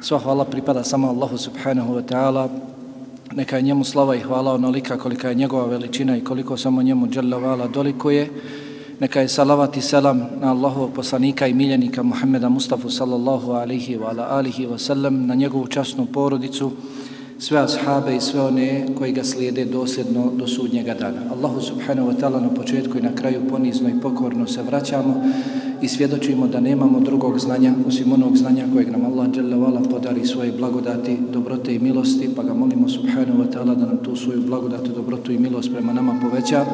Sva hvala pripada samo Allahu subhanahu wa ta'ala. Neka je njemu slava i hvala onolika kolika je njegova veličina i koliko samo njemu dželjavala dolikuje. Neka je salavat i selam na Allahu poslanika i miljenika Muhammeda Mustafa sallallahu alihi wa ala alihi wa sallam, na njegovu časnu porodicu, sve ashabe i sve one koji ga slijede dosljedno do sudnjega dana. Allahu subhanahu wa ta'ala na početku i na kraju ponizno i pokorno se vraćamo i svjedočimo da nemamo drugog znanja osim onog znanja kojeg nam Allah dželle podari svoje blagodati, dobrote i milosti, pa ga molimo subhanahu wa ta'ala da nam tu svoju blagodatu, dobrotu i milost prema nama poveća,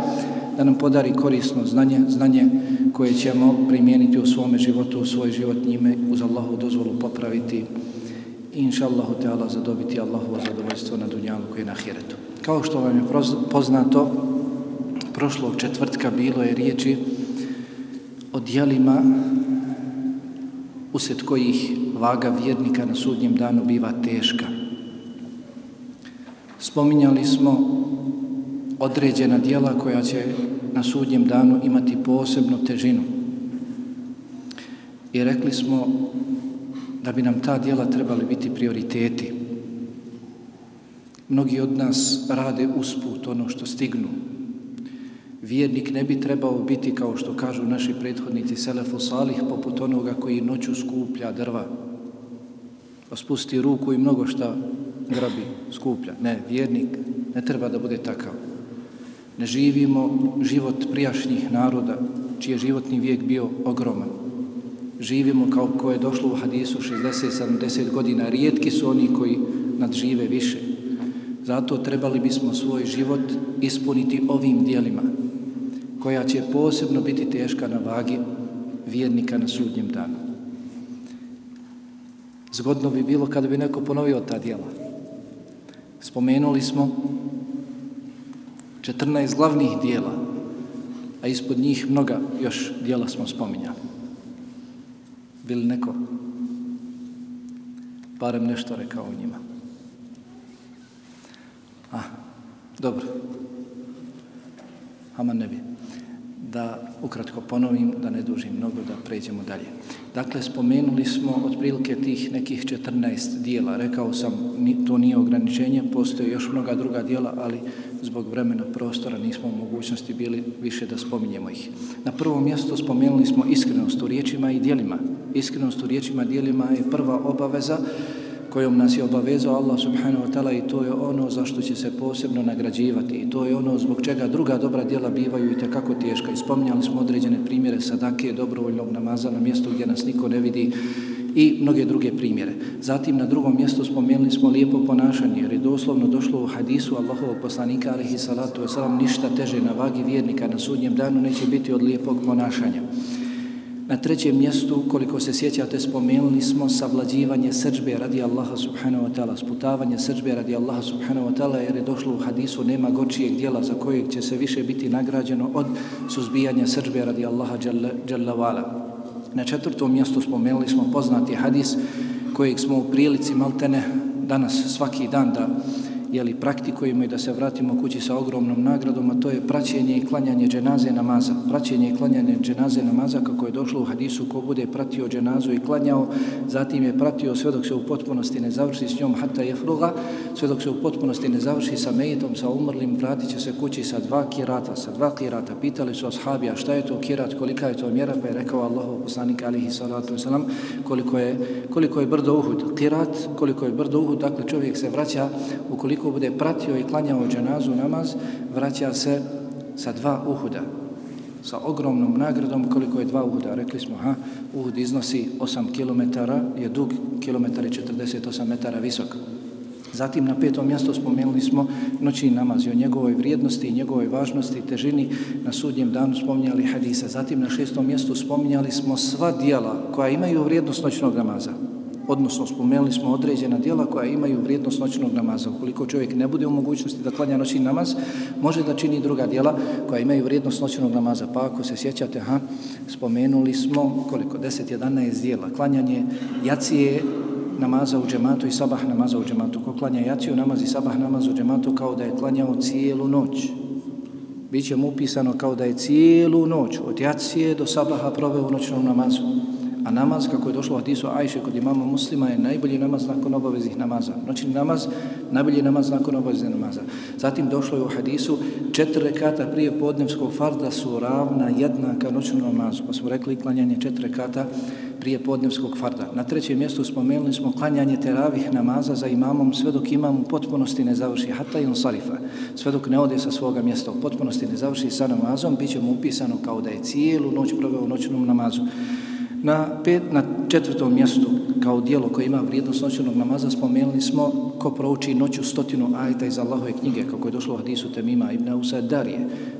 da nam podari korisno znanje, znanje koje ćemo primijeniti u svome životu, u svoj život njime uz Allahu dozvolu popraviti i inša Allahu Teala zadobiti Allahovo zadovoljstvo na dunjalu koji je na hiretu. Kao što vam je poznato, prošlog četvrtka bilo je riječi o dijelima usred kojih vaga vjernika na sudnjem danu biva teška. Spominjali smo određena dijela koja će na sudnjem danu imati posebnu težinu. I rekli smo da bi nam ta dijela trebali biti prioriteti. Mnogi od nas rade usput ono što stignu. Vjernik ne bi trebao biti, kao što kažu naši prethodnici Selefu Salih, poput onoga koji noću skuplja drva. Pa spusti ruku i mnogo šta grabi, skuplja. Ne, vjernik ne treba da bude takav. Ne živimo život prijašnjih naroda, čiji je životni vijek bio ogroman živimo kao ko je došlo u hadisu 60-70 godina. Rijetki su oni koji nadžive više. Zato trebali bismo svoj život ispuniti ovim dijelima, koja će posebno biti teška na vagi vjernika na sudnjem danu. Zgodno bi bilo kada bi neko ponovio ta dijela. Spomenuli smo 14 glavnih dijela, a ispod njih mnoga još dijela smo spominjali. Bili neko barem nešto rekao o njima? A, dobro. Aman ne bi. Da ukratko ponovim, da ne dužim mnogo, da pređemo dalje. Dakle, spomenuli smo otprilike tih nekih 14 dijela. Rekao sam, to nije ograničenje, postoje još mnoga druga dijela, ali zbog vremena prostora nismo u mogućnosti bili više da spominjemo ih. Na prvom mjestu spomenuli smo iskrenost u riječima i dijelima iskrenost u riječima i dijelima je prva obaveza kojom nas je obavezao Allah subhanahu wa ta'ala i to je ono za što će se posebno nagrađivati i to je ono zbog čega druga dobra djela bivaju i tekako teška. I spominjali smo određene primjere sadake, dobrovoljnog namaza na mjestu gdje nas niko ne vidi i mnoge druge primjere. Zatim na drugom mjestu spomenuli smo lijepo ponašanje jer je doslovno došlo u hadisu Allahovog poslanika alihi salatu wasalam ništa teže na vagi vjernika na sudnjem danu neće biti od lijepog ponašanja. Na trećem mjestu, koliko se sjećate, spomenuli smo savlađivanje srđbe radi Allaha subhanahu wa ta'ala, sputavanje srđbe radi Allaha subhanahu wa ta'ala, jer je došlo u hadisu, nema gočijeg dijela za kojeg će se više biti nagrađeno od suzbijanja srđbe radi Allaha jalla. Na četvrtom mjestu spomenuli smo poznati hadis kojeg smo u prilici maltene danas svaki dan da jeli, praktikujemo i da se vratimo kući sa ogromnom nagradom, a to je praćenje i klanjanje dženaze namaza. Praćenje i klanjanje dženaze namaza, kako je došlo u hadisu, ko bude pratio dženazu i klanjao, zatim je pratio sve dok se u potpunosti ne završi s njom, hata jefruga, sve dok se u potpunosti ne završi sa mejitom, sa umrlim, vratit će se kući sa dva kirata, sa dva kirata. Pitali su ashabija šta je to kirat, kolika je to mjera, pa je rekao Allahov poslanik alihi salatu wasalam, koliko je, koliko je brdo uhud. Kirat, koliko je brdo uhud, dakle čovjek se vraća ukoliko ko bude pratio i klanjao dženazu namaz, vraća se sa dva uhuda, sa ogromnom nagradom koliko je dva uhuda. Rekli smo, ha, uhud iznosi 8 km, je dug, kilometar je 48 metara visok. Zatim na petom mjestu spomenuli smo noćni namaz i o njegovoj vrijednosti i njegovoj važnosti i težini na sudnjem danu spominjali hadisa. Zatim na šestom mjestu spominjali smo sva dijela koja imaju vrijednost noćnog namaza odnosno spomenuli smo određena dijela koja imaju vrijednost noćnog namaza. Ukoliko čovjek ne bude u mogućnosti da klanja noćni namaz, može da čini druga dijela koja imaju vrijednost noćnog namaza. Pa ako se sjećate, ha, spomenuli smo koliko, 10-11 dijela. Klanjanje jacije namaza u džematu i sabah namaza u džematu. Ko klanja jaciju namaz i sabah namaz u džematu kao da je klanjao cijelu noć. Biće mu upisano kao da je cijelu noć od jacije do sabaha proveo u noćnom namazu A namaz, kako je došlo u hadisu Ajše kod imama muslima, je najbolji namaz nakon obaveznih namaza. Noćni namaz, najbolji namaz nakon obaveznih namaza. Zatim došlo je u hadisu, četiri rekata prije podnevskog farda su ravna jednaka noćnom namazu. Pa smo rekli klanjanje četiri rekata prije podnevskog farda. Na trećem mjestu spomenuli smo klanjanje teravih namaza za imamom sve dok imam u potpunosti ne završi hata i sarifa. Sve dok ne ode sa svoga mjesta u potpunosti ne završi sa namazom, bit će mu upisano kao da je cijelu noć proveo u noćnom namazu. Na, pet, na četvrtom mjestu, kao dijelo koje ima vrijednost noćnog namaza, spomenuli smo ko prouči noću stotinu ajta iz Allahove knjige, kako je došlo u hadisu Temima ibn Usa Darije.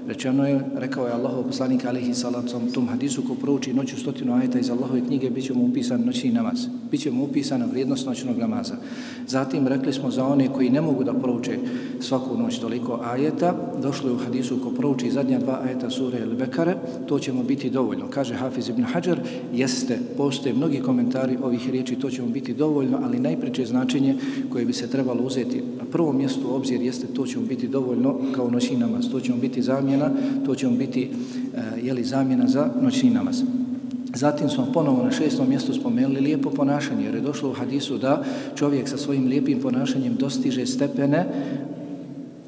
Rečeno je, rekao je Allahov poslanik alihi salacom tom hadisu, ko prouči noću stotinu ajta iz Allahove knjige, bit će mu upisan noćni namaz. Biće mu upisana vrijednost noćnog namaza. Zatim rekli smo za one koji ne mogu da prouče svaku noć toliko ajeta, došlo je u hadisu ko prouči zadnja dva ajeta sure ili bekare, to će mu biti dovoljno. Kaže Hafiz ibn Hajar, jeste, postoje mnogi komentari ovih riječi, to će vam biti dovoljno, ali najpreće značenje koje bi se trebalo uzeti na prvom mjestu obzir jeste to će vam biti dovoljno kao noćni namaz, to će vam biti zamjena, to će vam biti e, uh, jeli, zamjena za noćni namaz. Zatim smo ponovo na šestom mjestu spomenuli lijepo ponašanje, jer je došlo u hadisu da čovjek sa svojim lijepim ponašanjem dostiže stepene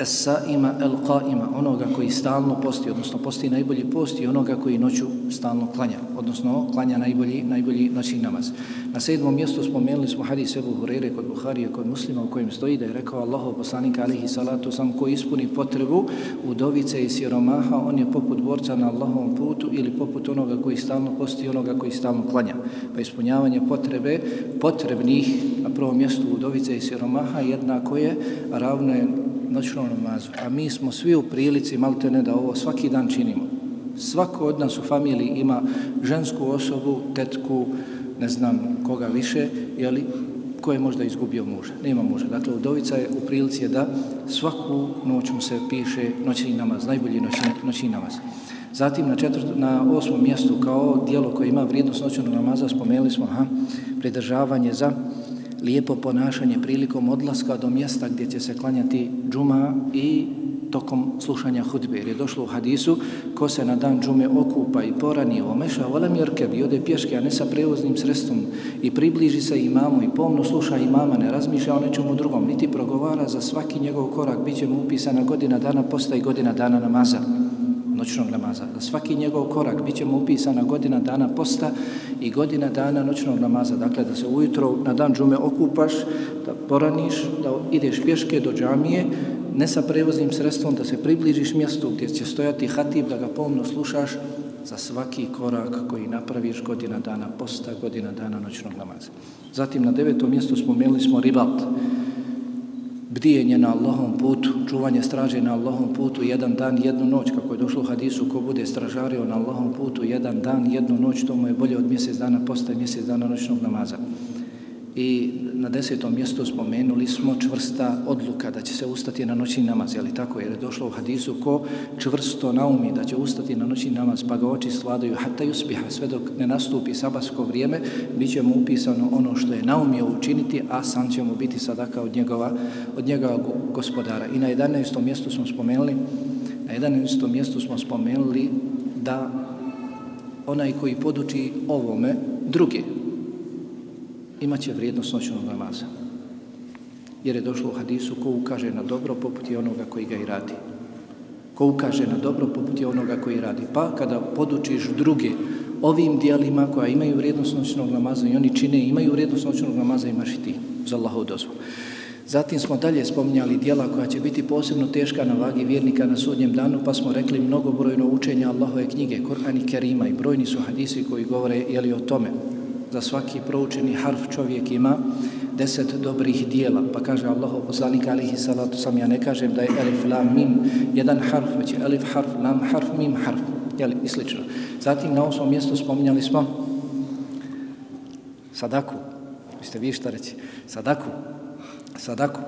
sa ima el ima onoga koji stalno posti, odnosno posti najbolji post i onoga koji noću stalno klanja, odnosno klanja najbolji, najbolji noćni namaz. Na sedmom mjestu spomenuli smo hadis Ebu Hurere kod Buharije, kod muslima u kojem stoji da je rekao Allahov poslanik alihi salatu sam ko ispuni potrebu udovice i siromaha, on je poput borca na Allahovom putu ili poput onoga koji stalno posti i onoga koji stalno klanja. Pa ispunjavanje potrebe potrebnih na prvom mjestu udovice i siromaha jednako je ravno je noćnom namazu. A mi smo svi u prilici, malte ne da ovo svaki dan činimo. Svako od nas u familiji ima žensku osobu, tetku, ne znam koga više, jeli, ko je možda izgubio muža. Nema muža. Dakle, udovica je u prilici je da svaku noć mu se piše noćni namaz, najbolji noćni, noćni namaz. Zatim na, četvrt, na osmom mjestu kao dijelo koje ima vrijednost noćnog namaza spomenuli smo aha, pridržavanje za lijepo ponašanje prilikom odlaska do mjesta gdje će se klanjati džuma i tokom slušanja hudbe. Jer je došlo u hadisu ko se na dan džume okupa i porani omeša, volem jerke i ode pješke, a ne sa prevoznim sredstvom i približi se imamu i pomno sluša imama, ne razmišlja o nečemu drugom, niti progovara za svaki njegov korak, bit će mu upisana godina dana posta i godina dana namaza noćnog namaza. Za svaki njegov korak bit će mu upisana godina dana posta i godina dana noćnog namaza. Dakle, da se ujutro na dan džume okupaš, da poraniš, da ideš pješke do džamije, ne sa prevoznim sredstvom, da se približiš mjestu gdje će stojati hatib, da ga pomno slušaš za svaki korak koji napraviš godina dana posta, godina dana noćnog namaza. Zatim na devetom mjestu spomenuli smo ribat bdijenje na Allahom putu, čuvanje straže na Allahom putu, jedan dan, jednu noć, kako je došlo u hadisu, ko bude stražario na Allahom putu, jedan dan, jednu noć, to mu je bolje od mjesec dana, postaje mjesec dana noćnog namaza i na desetom mjestu spomenuli smo čvrsta odluka da će se ustati na noćni namaz, je li tako? Jer je došlo u hadisu ko čvrsto naumi da će ustati na noćni namaz, pa ga oči svladaju, hata i uspiha, sve dok ne nastupi sabasko vrijeme, bit će mu upisano ono što je naumio učiniti, a sam će mu biti sadaka od njegova, od njegova gospodara. I na 11. mjestu smo spomenuli, na 11. mjestu smo spomenuli da onaj koji poduči ovome, druge, imat će vrijednost noćnog namaza. Jer je došlo u hadisu ko ukaže na dobro poput je onoga koji ga i radi. Ko ukaže na dobro poput je onoga koji radi. Pa kada podučiš druge ovim dijelima koja imaju vrijednost noćnog namaza i oni čine imaju vrijednost noćnog namaza imaš i ti za Allahov dozvu. Zatim smo dalje spominjali dijela koja će biti posebno teška na vagi vjernika na sudnjem danu, pa smo rekli mnogobrojno učenje Allahove knjige, Kur'an i Kerima i brojni su hadisi koji govore jeli o tome za svaki proučeni harf čovjek ima deset dobrih dijela. Pa kaže Allah, poslanik alihi salatu sam, ja ne kažem da je elif, lam, mim, jedan harf, već je elif, harf, lam, harf, mim, harf. Jeli, i slično. Zatim na osmom mjestu spominjali smo sadaku. Vi ste vi šta reći? Sadaku. Sadaku.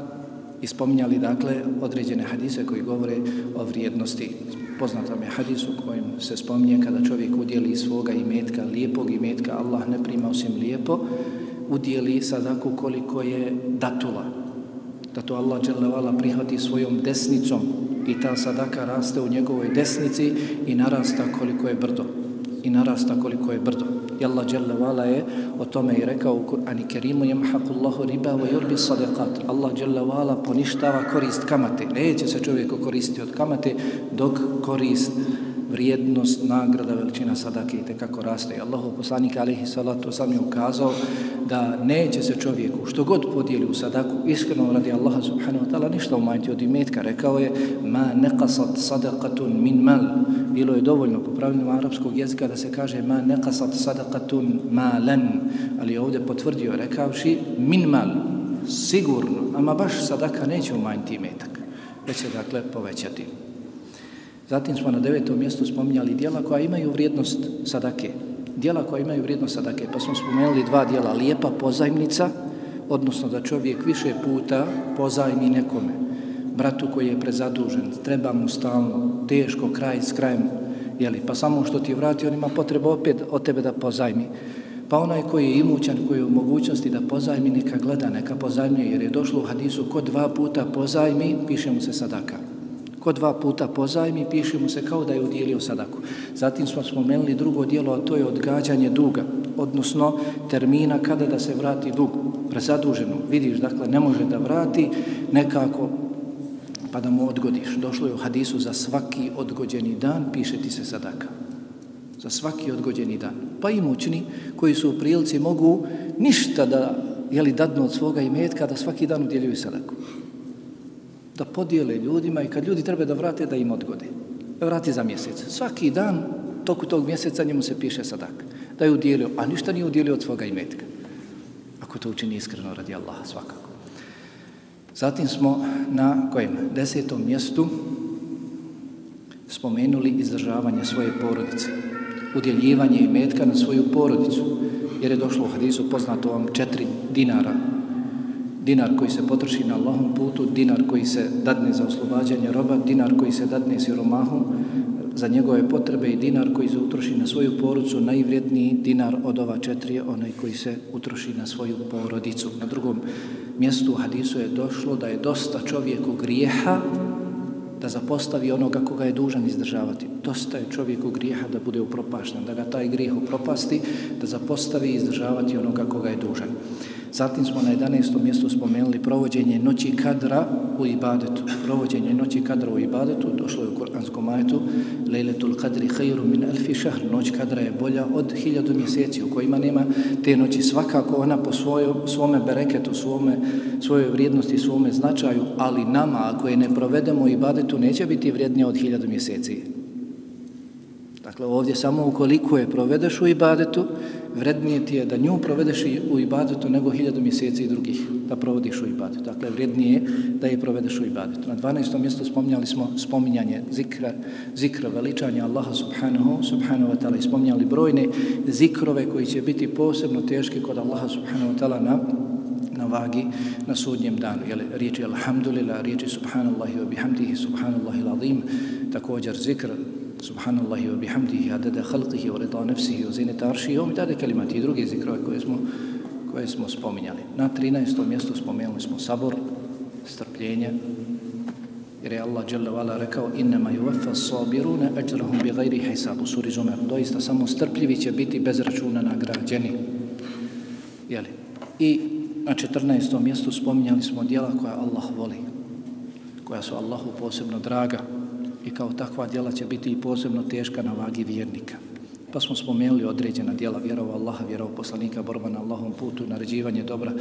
I spominjali, dakle, određene hadise koji govore o vrijednosti poznatom je hadis u kojem se spominje kada čovjek udjeli svoga imetka, lijepog imetka, Allah ne prima osim lijepo, udjeli sadaku koliko je datula. Da to Allah dželevala prihvati svojom desnicom i ta sadaka raste u njegovoj desnici i narasta koliko je brdo. I narasta koliko je brdo. I Allah Jalla Vala je o tome i rekao u Kur'ani Kerimu jemhaku riba wa yurbi sadaqat. Allah Jalla Vala poništava korist kamate. Neće se čovjeku koristiti od kamate dok korist vrijednost, nagrada, veličina sadake i tekako raste. I Allahu poslanik alihi salatu sam je ukazao da neće se čovjeku što god podijeli u sadaku iskreno radi Allaha subhanahu wa ta'ala ništa umanjiti od imetka. Rekao je ma neqasat sadaqatun min mal. Bilo je dovoljno po pravilima arapskog jezika da se kaže ma nekasat sadakatun malan. Ali ovdje potvrdio rekavši min mal. Sigurno, ama baš sadaka neće umanjiti imetak. Već će dakle povećati. Zatim smo na devetom mjestu spominjali dijela koja imaju vrijednost sadake. Dijela koja imaju vrijednost sadake. Pa smo spomenuli dva dijela. Lijepa pozajmnica, odnosno da čovjek više puta pozajmi nekome. Bratu koji je prezadužen, treba mu stalno, teško, kraj s krajem. Jeli, pa samo što ti vrati, on ima potrebu opet od tebe da pozajmi. Pa onaj koji je imućan, koji je u mogućnosti da pozajmi, neka gleda, neka pozajmi, jer je došlo u hadisu ko dva puta pozajmi, piše mu se sadaka ko dva puta pozajmi, piše mu se kao da je udjelio sadaku. Zatim smo spomenuli drugo dijelo, a to je odgađanje duga, odnosno termina kada da se vrati dug, prezaduženu. Vidiš, dakle, ne može da vrati nekako pa da mu odgodiš. Došlo je u hadisu za svaki odgođeni dan, piše ti se sadaka. Za svaki odgođeni dan. Pa i mučni koji su u prilici mogu ništa da jeli dadno od svoga imetka da svaki dan udjeljuju sadaku da podijele ljudima i kad ljudi treba da vrate, da im odgode. Da vrati za mjesec. Svaki dan, toku tog mjeseca, njemu se piše sadak. Da je udjelio, a ništa nije udjelio od svoga imetka. Ako to učini iskreno radi Allaha, svakako. Zatim smo na kojem desetom mjestu spomenuli izdržavanje svoje porodice. Udjeljivanje imetka na svoju porodicu. Jer je došlo u hadisu poznato vam četiri dinara dinar koji se potroši na Allahom putu, dinar koji se dadne za oslobađanje roba, dinar koji se dadne siromahu za njegove potrebe i dinar koji se utroši na svoju porucu, najvrijedniji dinar od ova četiri je onaj koji se utroši na svoju porodicu. Na drugom mjestu u hadisu je došlo da je dosta čovjeku grijeha da zapostavi onoga koga je dužan izdržavati. Dosta je čovjeku grijeha da bude upropašten, da ga taj grijeh upropasti, da zapostavi izdržavati onoga koga je dužan. Zatim smo na 11. mjestu spomenuli provođenje noći kadra u ibadetu. Provođenje noći kadra u ibadetu došlo je u Kur'anskom ajetu Lejletul kadri hajru min alfi šahr. Noć kadra je bolja od hiljadu mjeseci u kojima nema te noći. Svakako ona po svojo, svome bereketu, svome, svojoj vrijednosti, svome značaju, ali nama ako je ne provedemo u ibadetu neće biti vrijednija od hiljadu mjeseci. Dakle, ovdje samo ukoliko je provedeš u ibadetu, vrednije ti je da nju provedeš u ibadetu nego hiljadu mjeseci drugih da provodiš u ibadetu. Dakle, vrednije je da je provedeš u ibadetu. Na 12. mjestu spominjali smo spominjanje zikra, zikra veličanja Allaha subhanahu, subhanahu wa ta'ala i spominjali brojne zikrove koji će biti posebno teški kod Allaha subhanahu wa ta'ala na na vagi na sudnjem danu. Jel, riječi alhamdulillah, riječi subhanallahi wa bihamdihi, subhanallahi Ladim, također zikr, subhanallahi wa bihamdihi adada khalqihi wa rida nafsihi wa zinata arshihi wa midada kalimati i druge zikrove koje smo koje smo spominjali. Na 13. mjestu spomenuli smo sabor, strpljenje, jer je Allah dželle vala rekao innama yuwaffa sabiruna ajrahum bighayri hisab suri zumar doista samo strpljivi će biti bez računa nagrađeni Jeli? i na 14. mjestu spominjali smo djela koja Allah voli koja su Allahu posebno draga i kao takva djela će biti i posebno teška na vagi vjernika. Pa smo spomenuli određena djela vjerova Allaha, vjerova poslanika, borba na Allahom putu, naređivanje dobra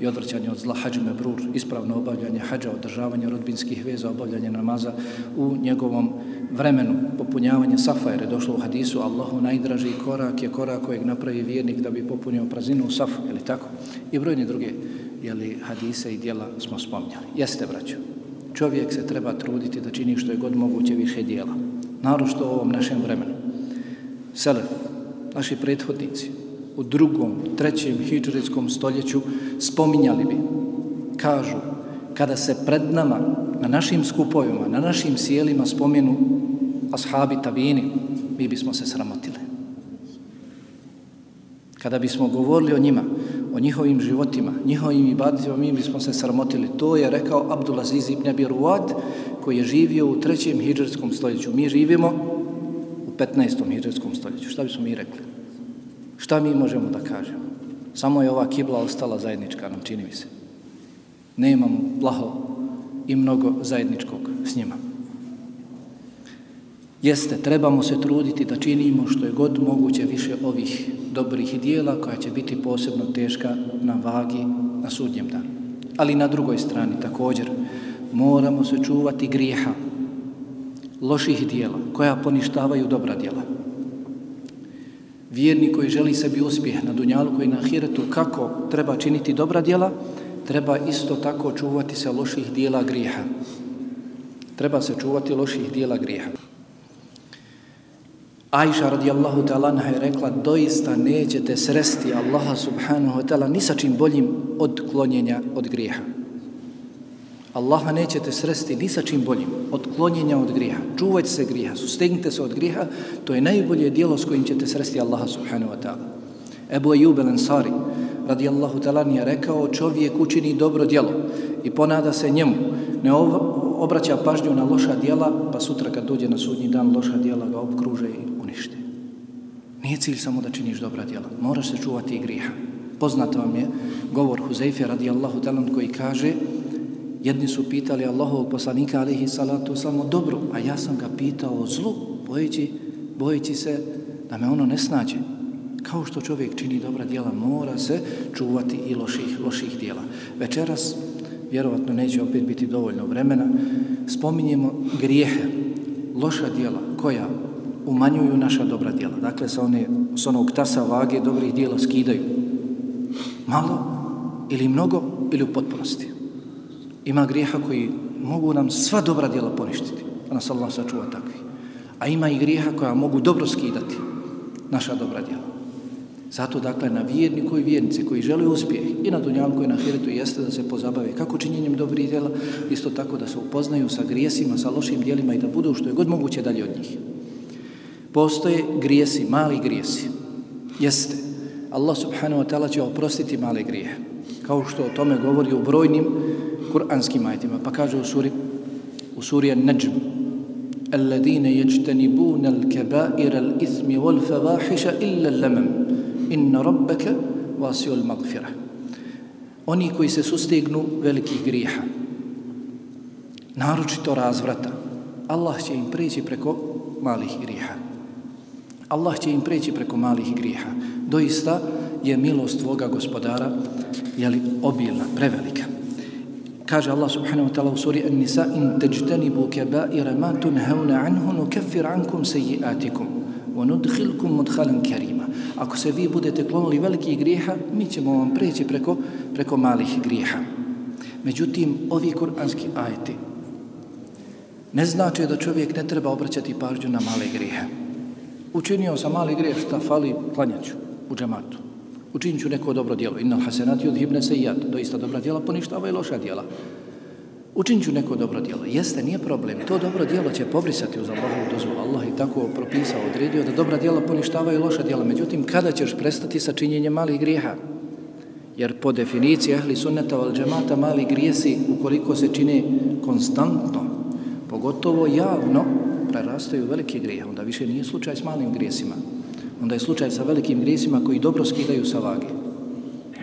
i odvrćanje od zla, hađu mebrur, ispravno obavljanje hađa, održavanje rodbinskih veza, obavljanje namaza u njegovom vremenu, popunjavanje safa, jer je došlo u hadisu, Allahu najdraži korak je korak kojeg napravi vjernik da bi popunio prazinu u safu, je tako? I brojni druge jeli, hadise i djela smo spomnjali. Jeste, braću? Čovjek se treba truditi da čini što je god moguće više dijela. Narošto u ovom našem vremenu. Selef, naši prethodnici, u drugom, trećem hijđarijskom stoljeću spominjali bi, kažu, kada se pred nama, na našim skupovima, na našim sjelima spomenu ashabi tabini, mi bismo se sramotili. Kada bismo govorili o njima, o njihovim životima, njihovim ibaditima, mi bismo se sramotili. To je rekao Abdulaziz ibn Abi Ruad, koji je živio u trećem hijđarskom stoljeću. Mi živimo u 15. hijđarskom stoljeću. Šta bismo mi rekli? Šta mi možemo da kažemo? Samo je ova kibla ostala zajednička, nam čini mi se. Nemamo plaho i mnogo zajedničkog s njima. Jeste, trebamo se truditi da činimo što je god moguće više ovih dobrih dijela koja će biti posebno teška na vagi na sudnjem danu. Ali na drugoj strani također moramo se čuvati grijeha, loših dijela koja poništavaju dobra dijela. Vjerni koji želi sebi uspjeh na dunjalu koji na ahiretu kako treba činiti dobra dijela, treba isto tako čuvati se loših dijela grijeha. Treba se čuvati loših dijela grijeha. Ajša radijallahu ta'ala anha je rekla doista nećete sresti Allaha subhanahu wa ta'ala ni sa čim boljim od klonjenja od grijeha. Allaha nećete sresti ni sa čim boljim od klonjenja od grijeha. Čuvajte se grijeha, sustegnite se od grijeha, to je najbolje dijelo s kojim ćete sresti Allaha subhanahu wa ta'ala. Ebu Ejub el-Ansari radijallahu ta'ala je rekao čovjek učini dobro djelo i ponada se njemu, ne obraća pažnju na loša djela, pa sutra kad dođe na sudnji dan loša djela ga obkruže i unište. Nije cilj samo da činiš dobra djela, moraš se čuvati i griha. Poznat vam je govor Huzeyfe radijallahu talan koji kaže jedni su pitali Allahovog poslanika alihi salatu samo dobro, a ja sam ga pitao o zlu, bojeći, bojeći se da me ono ne snađe. Kao što čovjek čini dobra djela, mora se čuvati i loših, loših djela. Večeras, vjerovatno neće opet biti dovoljno vremena, spominjemo grijehe, loša djela koja umanjuju naša dobra djela. Dakle, sa, one, sa onog tasa vage dobrih djela skidaju. Malo ili mnogo ili u potpunosti. Ima grijeha koji mogu nam sva dobra djela poništiti. A nas Allah sačuva takvi. A ima i grijeha koja mogu dobro skidati naša dobra djela. Zato, dakle, na vjerniku i vjernici koji žele uspjeh i na dunjalku i na hiretu jeste da se pozabave kako činjenjem dobrih djela, isto tako da se upoznaju sa grijesima, sa lošim djelima i da budu što je god moguće dalje od njih postoje grijesi, mali grijesi. Jeste. Allah subhanahu wa ta'ala će oprostiti male grije. Kao što o tome govori u brojnim kuranskim ajitima. Pa kaže u suri, u suri An-Najm الذين يجتنبون الكبائر الإثم والفواحش إلا اللمم إن ربك واسع المغفرة Oni koji se sustegnu velikih grijeha, naročito razvrata, Allah će im preći preko malih grijeha. Allah će im preći preko malih grijeha. Doista je milost tvoga gospodara jeli, obilna, prevelika. Kaže Allah subhanahu wa ta'ala u suri An-Nisa in tajtanibu kaba'ira ma tunhauna anhu nukaffir ankum sayyi'atikum wa nudkhilkum mudkhalan karim. Ako se vi budete klonili velikih grijeha, mi ćemo vam preći preko preko malih grijeha. Međutim, ovi kuranski ajeti ne znači da čovjek ne treba obraćati pažnju na male grijehe učinio sam mali grijeh, šta fali, klanjaću u džematu. Učinit ću neko dobro djelo. Innal hasenati od hibne sejad. Doista dobra djela poništava i loša djela. Učinit ću neko dobro djelo. Jeste, nije problem. To dobro djelo će pobrisati uz Allahovu dozvolu. Allah je tako propisao, odredio da dobra djela poništava i loša djela. Međutim, kada ćeš prestati sa činjenjem malih grijeha? Jer po definiciji ahli sunneta val džemata mali grijesi ukoliko se čine konstantno, pogotovo javno, prerastaju velike grije, onda više nije slučaj s malim grijesima. Onda je slučaj sa velikim grijesima koji dobro skidaju sa vage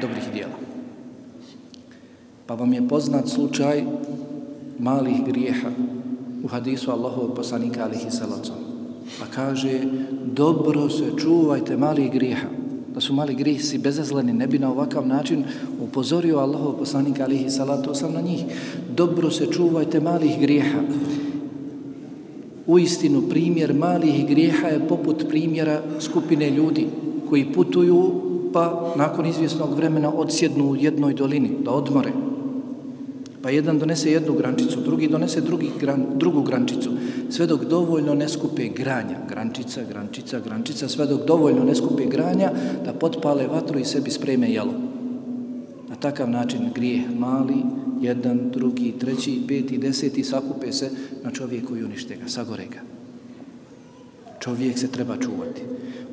dobrih djela. Pa vam je poznat slučaj malih grijeha u hadisu Allahovog poslanika alihi salacom. Pa kaže, dobro se čuvajte malih grijeha. Da su mali grijesi bezazleni, ne bi na ovakav način upozorio Allahov poslanika alihi salatu sam na njih. Dobro se čuvajte malih grijeha U istinu primjer malih grijeha je poput primjera skupine ljudi koji putuju pa nakon izvjesnog vremena odsjednu u jednoj dolini da odmore. Pa jedan donese jednu grančicu, drugi donese drugi gran, drugu grančicu, sve dok dovoljno ne skupe granja, grančica, grančica, grančica, sve dok dovoljno ne skupe granja da potpale vatru i sebi spreme jelo. Na takav način grijeh mali, jedan, drugi, treći, peti, deseti, sakupe se na čovjeku i unište ga, sagore ga. Čovjek se treba čuvati.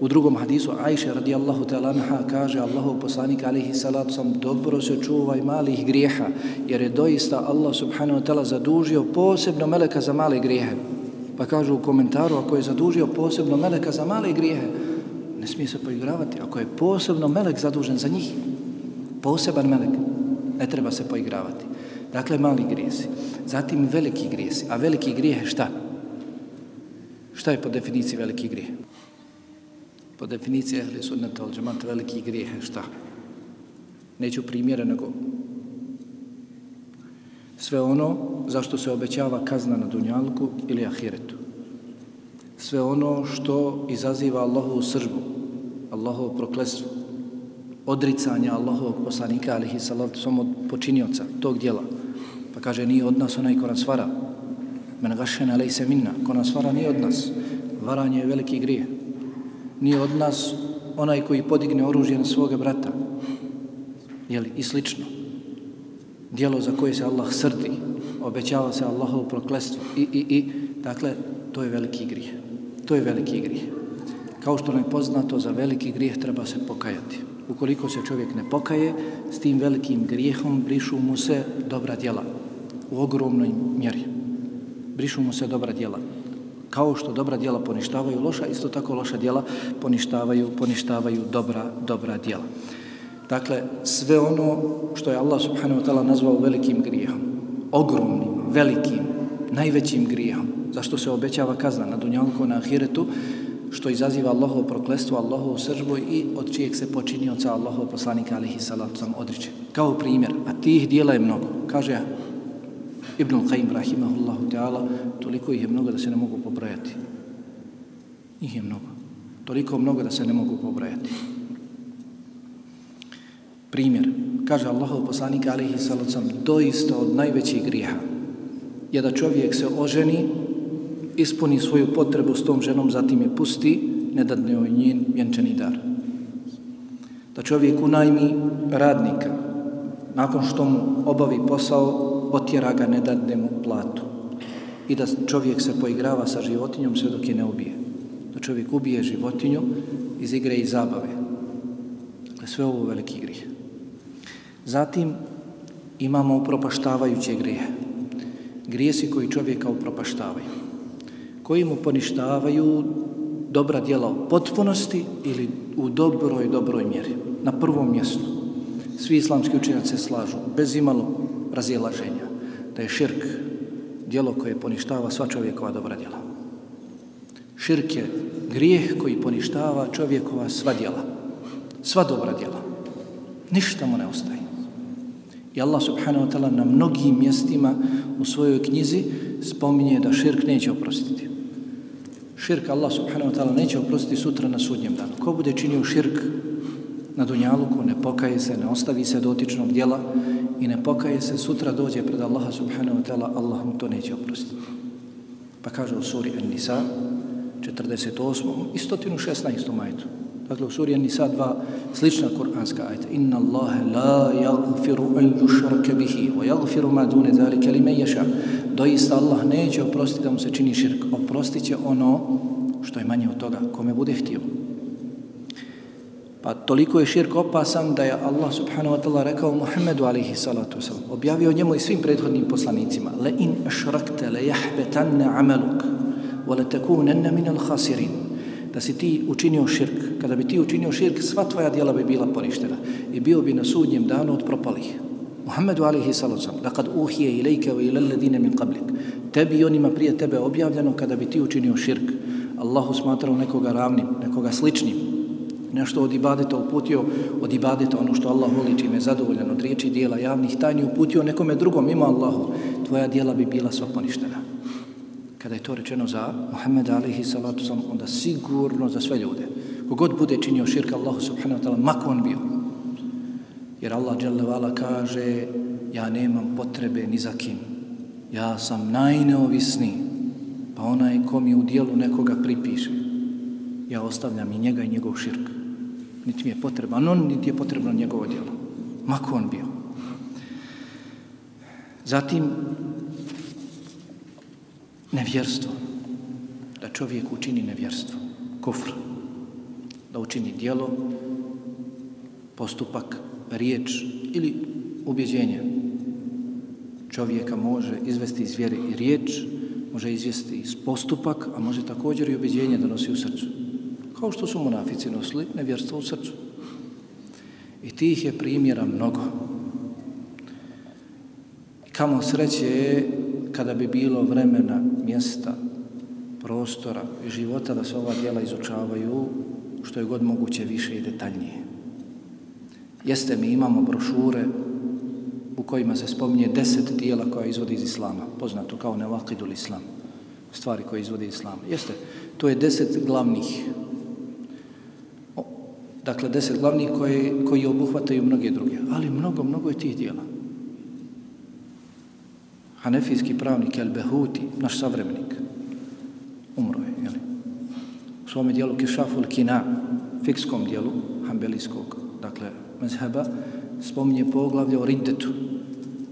U drugom hadisu Ajše radijallahu ta'ala anha kaže Allahov poslanik alihi salatu sam dobro se čuvaj malih grijeha jer je doista Allah subhanahu wa ta'ala zadužio posebno meleka za male grijehe. Pa kažu u komentaru ako je zadužio posebno meleka za male grijehe ne smije se poigravati. Ako je posebno melek zadužen za njih, poseban melek, ne treba se poigravati. Dakle, mali grijesi. Zatim veliki grijesi. A veliki grijeh šta? šta? Šta je po definiciji veliki grijeh? Po definiciji ehli sunnata al džamata veliki grijeh je šta? Neću primjera, nego sve ono zašto se obećava kazna na dunjalku ili ahiretu. Sve ono što izaziva Allahovu sržbu, Allahovu proklestvo, odricanja Allahovog poslanika, alihi salatu, som od počinioca tog dijela. Pa kaže, nije od nas onaj ko nas vara. Men gašena lejse minna. Ko nas vara nije od nas. Varanje je veliki grije. Nije od nas onaj koji podigne oružje na svoga brata. Jeli, i slično. Dijelo za koje se Allah srdi. Obećava se Allahov proklestvo. I, i, i. Dakle, to je veliki grije. To je veliki grije. Kao što nam je poznato, za veliki grijeh treba se pokajati. Ukoliko se čovjek ne pokaje, s tim velikim grijehom brišu mu se dobra djela u ogromnoj mjeri. Brišu mu se dobra djela. Kao što dobra djela poništavaju loša, isto tako loša djela poništavaju, poništavaju dobra, dobra djela. Dakle, sve ono što je Allah subhanahu wa ta'ala nazvao velikim grijehom, ogromnim, velikim, najvećim grijehom, zašto se obećava kazna na dunjalku, na ahiretu, što izaziva Allahovo proklestvo, Allahovu sržbu i od čijeg se počini od Allahov poslanika alihi salatu sam odriče. Kao primjer, a tih dijela je mnogo. Kaže Ibn Qayyim rahimahullahu ta'ala, toliko ih je mnogo da se ne mogu pobrojati. Ih je mnogo. Toliko mnogo da se ne mogu pobrojati. Primjer, kaže Allahov poslanik alihi salatu doista od najvećih grijeha je da čovjek se oženi ispuni svoju potrebu s tom ženom, zatim je pusti, ne dadne joj njen vjenčani dar. Da čovjek unajmi radnika, nakon što mu obavi posao, otjera ga, ne dadne mu platu. I da čovjek se poigrava sa životinjom sve dok je ne ubije. Da čovjek ubije životinju iz igre i zabave. Dakle, sve ovo veliki grije. Zatim imamo upropaštavajuće grije. Grijesi koji čovjeka upropaštavaju koji mu poništavaju dobra djela u potpunosti ili u dobroj, dobroj mjeri. Na prvom mjestu svi islamski učenjaci se slažu bez imalo razilaženja da je širk djelo koje poništava sva čovjekova dobra djela. Širk je grijeh koji poništava čovjekova sva djela. Sva dobra djela. Ništa mu ne ostaje. I Allah subhanahu wa ta'ala na mnogim mjestima u svojoj knjizi spominje da širk neće oprostiti širk Allah subhanahu wa ta'ala neće oprostiti sutra na sudnjem danu. Ko bude činio širk na dunjaluku, ne pokaje se, ne ostavi se dotičnog djela i ne pokaje se, sutra dođe pred Allaha subhanahu wa ta'ala, Allah mu to neće oprostiti. Pa kaže u suri An-Nisa, 48. i 116. majtu. Dakle, u suri An-Nisa dva slična kuranska ajta. Inna Allahe la jagfiru an yushraka bihi, wa jagfiru ma dune zalike li yasha. doista Allah neće oprostiti da mu se čini širk. Oprostit će ono što je manje od toga, kome bude htio. Pa toliko je širk opasan da je Allah subhanahu wa ta'ala rekao Muhammedu alaihi salatu wasalam, objavio njemu i svim prethodnim poslanicima le in ašrakte le jahbetanne ameluk wa le tekunenne minel khasirin da si ti učinio širk kada bi ti učinio širk sva tvoja djela bi bila poništena i bio bi na sudnjem danu od propalih Muhammedu alihi sallam, lakad uhije ilajke wa ilal ladine min qablik. Tebi i onima prije tebe objavljeno kada bi ti učinio širk. Allahu smatrao nekoga ravnim, nekoga sličnim. Nešto od ibadeta uputio, od ibadeta ono što Allah voli čime je zadovoljan od riječi dijela javnih tajni uputio nekome drugom ima Allahu. Tvoja dijela bi bila sva poništena. Kada je to rečeno za Muhammed alihi salatu sam, onda sigurno za sve ljude. Kogod bude činio širk Allahu subhanahu wa ta'ala, mako on bio, Jer Allah dželle kaže ja nemam potrebe ni za kim. Ja sam najneovisniji. Pa onaj ko mi u dijelu nekoga pripiše, ja ostavljam i njega i njegov širk. Niti mi je potreban on, niti je potrebno njegovo djelo. Mako on bio. Zatim, nevjerstvo. Da čovjek učini nevjerstvo. Kufr. Da učini djelo, postupak, riječ ili ubjeđenje čovjeka može izvesti iz vjere i riječ, može izvesti iz postupak, a može također i ubjeđenje da nosi u srcu. Kao što su munafici nosili nevjerstvo u srcu. I tih je primjera mnogo. Kamo sreće je kada bi bilo vremena, mjesta, prostora i života da se ova djela izučavaju što je god moguće više i detaljnije. Jeste, mi imamo brošure u kojima se spominje deset dijela koja izvodi iz Islama, poznato kao Nevakidul Islam, stvari koje izvodi iz Islama. Jeste, to je deset glavnih, dakle deset glavnih koji, koji obuhvataju mnoge druge, ali mnogo, mnogo je tih dijela. Hanefijski pravnik El Behuti, naš savremenik, umro je, jel? U svome dijelu Kešaful Kina, fikskom dijelu, hambelijskog, dakle, mezheba, spominje poglavlje o riddetu,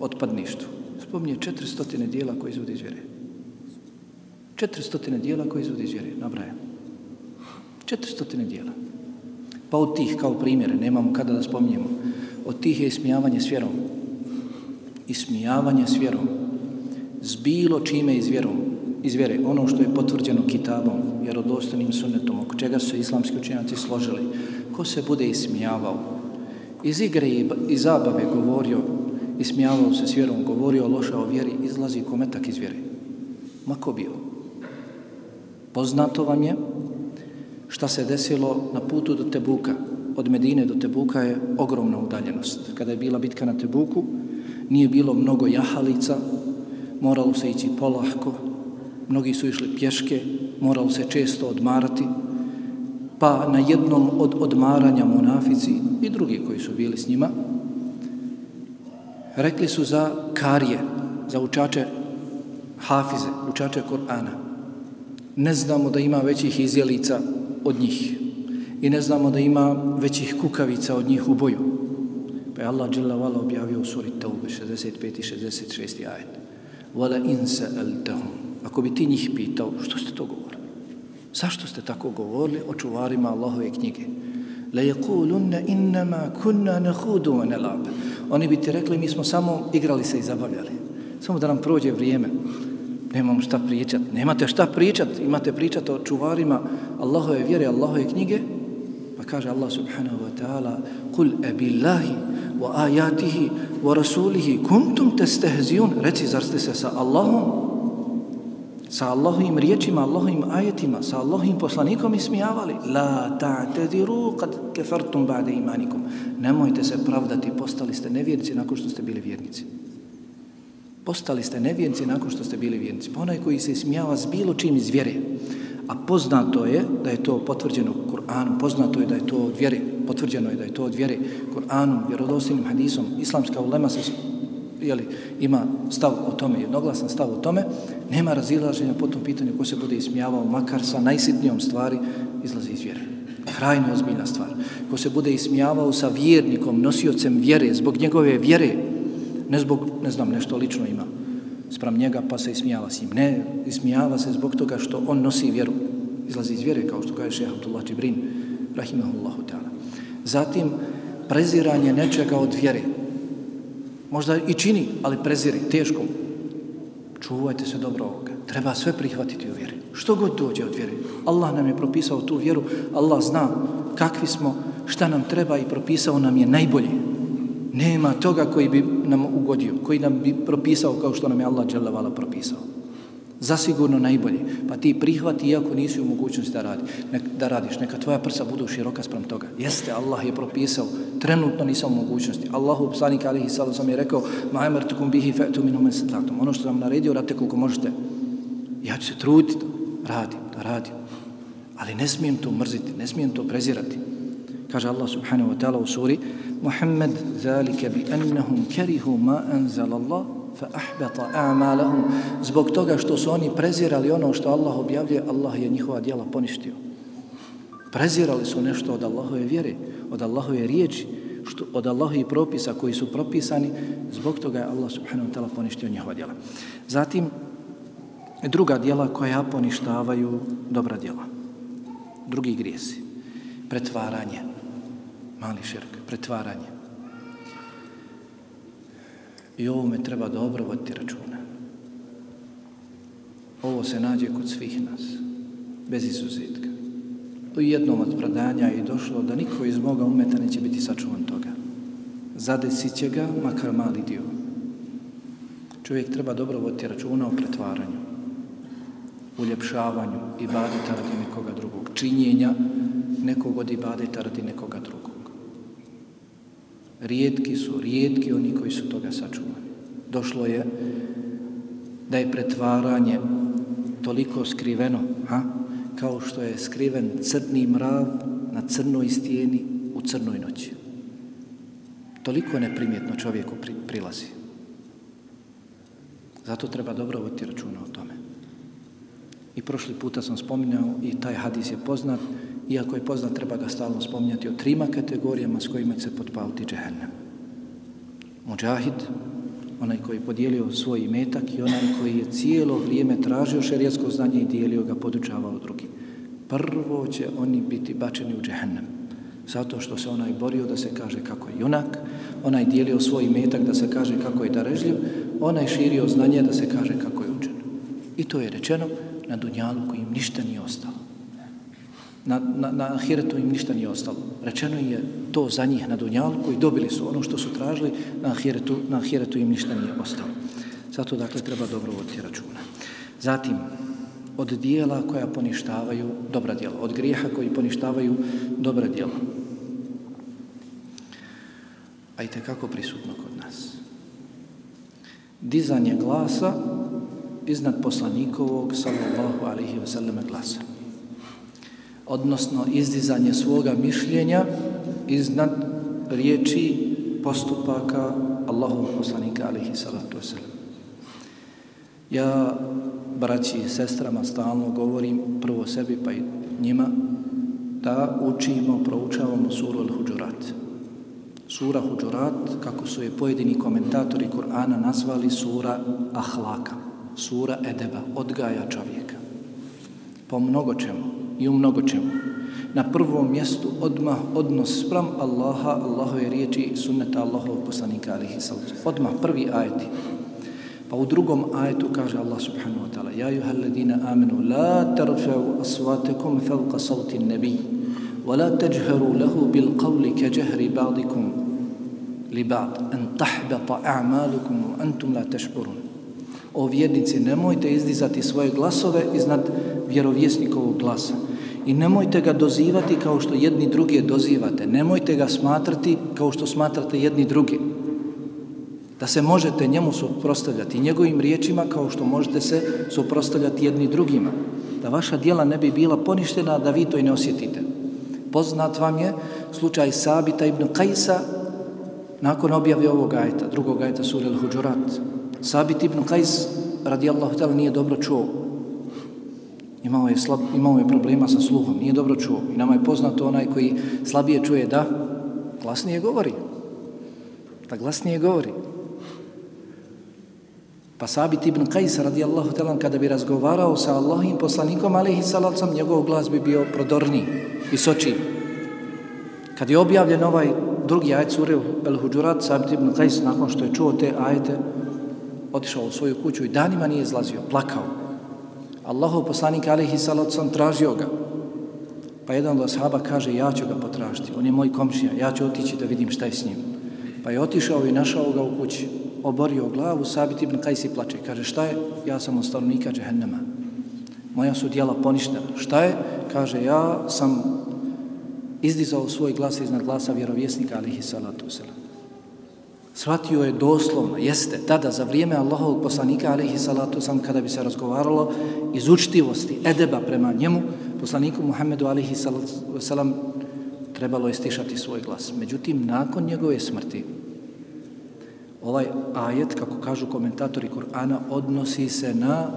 otpadništvu. Spominje 400 dijela koji izvodi iz vjere. 400 dijela koji izvodi iz vjere, nabraja. 400 dijela. Pa od tih, kao primjere, nemamo kada da spominjemo, od tih je ismijavanje s vjerom. Ismijavanje s vjerom. S bilo čime iz vjerom. Iz vjere. Ono što je potvrđeno kitabom, vjerodostanim sunnetom, oko čega su islamski učenjaci složili. Ko se bude ismijavao, iz igre i zabave govorio ismijavao se s vjerom, govorio loša o vjeri, izlazi kometak iz vjere. Mako bio. Poznato vam je šta se desilo na putu do Tebuka. Od Medine do Tebuka je ogromna udaljenost. Kada je bila bitka na Tebuku, nije bilo mnogo jahalica, moralo se ići polahko, mnogi su išli pješke, moralo se često odmarati, pa na jednom od odmaranja munafici i drugi koji su bili s njima, rekli su za karije, za učače hafize, učače Korana. Ne znamo da ima većih izjelica od njih i ne znamo da ima većih kukavica od njih u boju. Pa je Allah dželle Vala objavio u suri Taube 65. i 66. ajet. Vala insa al tahum. Ako bi ti njih pitao, što ste to govorili? Zašto ste tako govorili o čuvarima Allahove knjige? La yaqulunna innama kunna nakhudu wa nalab. Oni bi ti rekli mi smo samo igrali se i zabavljali. Samo da nam prođe vrijeme. Nemamo šta pričat. Nemate šta pričat. Imate pričat o čuvarima Allahove vjere, Allahove knjige. Pa kaže Allah subhanahu wa ta'ala Kul e billahi wa ajatihi wa rasulihi kuntum testehzijun. Reci, zar ste se sa Allahom sa Allahovim riječima, Allahovim ajetima, sa Allahovim poslanikom ismijavali. La ta'tadiru kad kefartum ba'de imanikum. Nemojte se pravdati, postali ste nevjernici nakon što ste bili vjernici. Postali ste nevjernici nakon što ste bili vjernici. Pa onaj koji se smijava s bilo čim iz vjere, a poznato je da je to potvrđeno Kur'anom, poznato je da je to od vjere, potvrđeno je da je to od vjere Kur'anom, vjerodostojnim hadisom, islamska ulema se jeli, ima stav o tome, jednoglasan stav o tome, nema razilaženja po tom pitanju ko se bude ismijavao, makar sa najsitnijom stvari, izlazi iz vjere. Krajno ozbiljna stvar. Ko se bude ismijavao sa vjernikom, nosiocem vjere, zbog njegove vjere, ne zbog, ne znam, nešto lično ima, sprem njega pa se ismijava s njim. Ne, ismijava se zbog toga što on nosi vjeru. Izlazi iz vjere, kao što kaže šeha Abdullah Čibrin, rahimahullahu ta'ala. Zatim, preziranje nečega od vjere, Možda i čini, ali preziri, teško. Čuvajte se dobro ovoga. Treba sve prihvatiti u vjeri. Što god dođe od vjere. Allah nam je propisao tu vjeru. Allah zna kakvi smo, šta nam treba i propisao nam je najbolje. Nema toga koji bi nam ugodio, koji nam bi propisao kao što nam je Allah dželavala propisao zasigurno najbolje. Pa ti prihvati iako nisi u mogućnosti da, radi, ne, da radiš. Neka tvoja prsa budu široka sprem toga. Jeste, Allah je propisao. Trenutno nisam u mogućnosti. Allahu psanik alihi sallam sam je rekao ma emartukum bihi fe'tu minum men. Ono što nam naredio, radite koliko možete. Ja ću se truditi da radim, da radim. Ali ne smijem to mrziti, ne smijem to prezirati. Kaže Allah subhanahu wa ta'ala u suri Muhammed ذلك بأنهم كرهوا ما أنزل الله فأحبط أعمالهم zbog toga što su oni prezirali ono što Allah objavljuje Allah je njihova djela poništio. Prezirali su nešto od Allahove vjere od Allahove riječi što od Allahovih propisa koji su propisani zbog toga je Allah subhanahu wa ta'ala poništio njihova djela. Zatim druga djela koja poništavaju dobra djela. Drugi grijesi. Pretvaranje mali širk pretvaranje I ovo me treba dobro voditi računa. Ovo se nađe kod svih nas, bez izuzetka. u jednom od pradanja je došlo da niko iz moga umeta neće biti sačuvan toga. Zadesit će ga makar mali dio. Čovjek treba dobro voditi računa o pretvaranju, uljepšavanju i badeta radi nekoga drugog, činjenja nekog od ibadeta radi nekoga drugog. Rijetki su, rijetki oni koji su toga sačuvani. Došlo je da je pretvaranje toliko skriveno, ha? kao što je skriven crni mrav na crnoj stijeni u crnoj noći. Toliko neprimjetno čovjeku pri, prilazi. Zato treba dobro voditi računa o tome. I prošli puta sam spominjao i taj hadis je poznat, iako je poznat, treba ga stalno spominjati o trima kategorijama s kojima će se potpaliti džehennem. Mujahid, onaj koji je podijelio svoj imetak i onaj koji je cijelo vrijeme tražio šerijetsko znanje i dijelio ga, podučavao drugi. Prvo će oni biti bačeni u džehennem. Zato što se onaj borio da se kaže kako je junak, onaj dijelio svoj imetak da se kaže kako je darežljiv, onaj širio znanje da se kaže kako je učen. I to je rečeno na dunjalu kojim ništa nije ostalo. Na, na, na ahiretu im ništa nije ostalo. Rečeno je to za njih na Dunjalku i dobili su ono što su tražili, na ahiretu, na ahiretu im ništa nije ostalo. Zato dakle treba dobro voditi računa. Zatim, od dijela koja poništavaju dobra dijela, od grijeha koji poništavaju dobra dijela. A i kako prisutno kod nas. Dizanje glasa iznad poslanikovog sallallahu alaihi wasallam, glasa. Odnosno izdizanje svoga mišljenja iznad riječi postupaka Allahov poslanika alihi salatu wasalam. Ja braći i sestrama stalno govorim prvo sebi pa i njima da učimo, proučavamo suru Al-Huđurat. Sura Huđurat, kako su je pojedini komentatori Kur'ana nazvali sura Ahlaka, sura Edeba, odgaja čovjeka. Po mnogo čemu i u mnogo čemu. Na prvom mjestu odmah odnos sprem Allaha, Allahove riječi sunneta Allahovog poslanika alihi sallam. Odmah prvi ajeti. Pa u drugom ajetu kaže Allah subhanahu wa ta'ala Ja juha alladina amenu La tarfa'u asvatekum felqa sautin nebi Wa la tajharu lahu bil qavli ke džehri ba'dikum li ba'd An tahbata O vjernici, nemojte izdizati svoje glasove iznad vjerovjesnikovog glasa. I nemojte ga dozivati kao što jedni druge dozivate. Nemojte ga smatrati kao što smatrate jedni drugi da se možete njemu suprostavljati njegovim riječima kao što možete se suprostavljati jedni drugima. Da vaša dijela ne bi bila poništena, da vi to i ne osjetite. Poznat vam je slučaj Sabita ibn Kajsa nakon objave ovog ajta, drugog ajta sura Al-Huđurat. Sabit ibn Kajs radijallahu ta'ala nije dobro čuo. Imao je, slab, imao je problema sa sluhom, nije dobro čuo. I nama je poznato onaj koji slabije čuje da glasnije govori. Da glasnije govori. Pa Sabit ibn Qais radijallahu ta'ala kada bi razgovarao sa Allahim poslanikom alaihi salacom, njegov glas bi bio prodorniji, visočiji. Kad je objavljen ovaj drugi ajet sure El Huđurat, Sabit ibn Qais nakon što je čuo te ajete, otišao u svoju kuću i danima nije izlazio, plakao. Allahov poslanik alihi salat sam tražio ga. Pa jedan od ashaba kaže, ja ću ga potražiti, on je moj komšija, ja ću otići da vidim šta je s njim. Pa je otišao i našao ga u kući oborio glavu, Sabit ibn Kajsi plače. Kaže, šta je? Ja sam od stanovnika džehennema. Moja su dijela poništena. Šta je? Kaže, ja sam izdizao svoj glas iznad glasa vjerovjesnika, alihi salatu wasalam. Svatio je doslovno, jeste, tada za vrijeme Allahovog poslanika, alaihi salatu sam, kada bi se razgovaralo iz učtivosti, edeba prema njemu, poslaniku Muhammedu, alaihi salatu salam, trebalo je stišati svoj glas. Međutim, nakon njegove smrti, Ovaj ajet, kako kažu komentatori Kur'ana, odnosi se na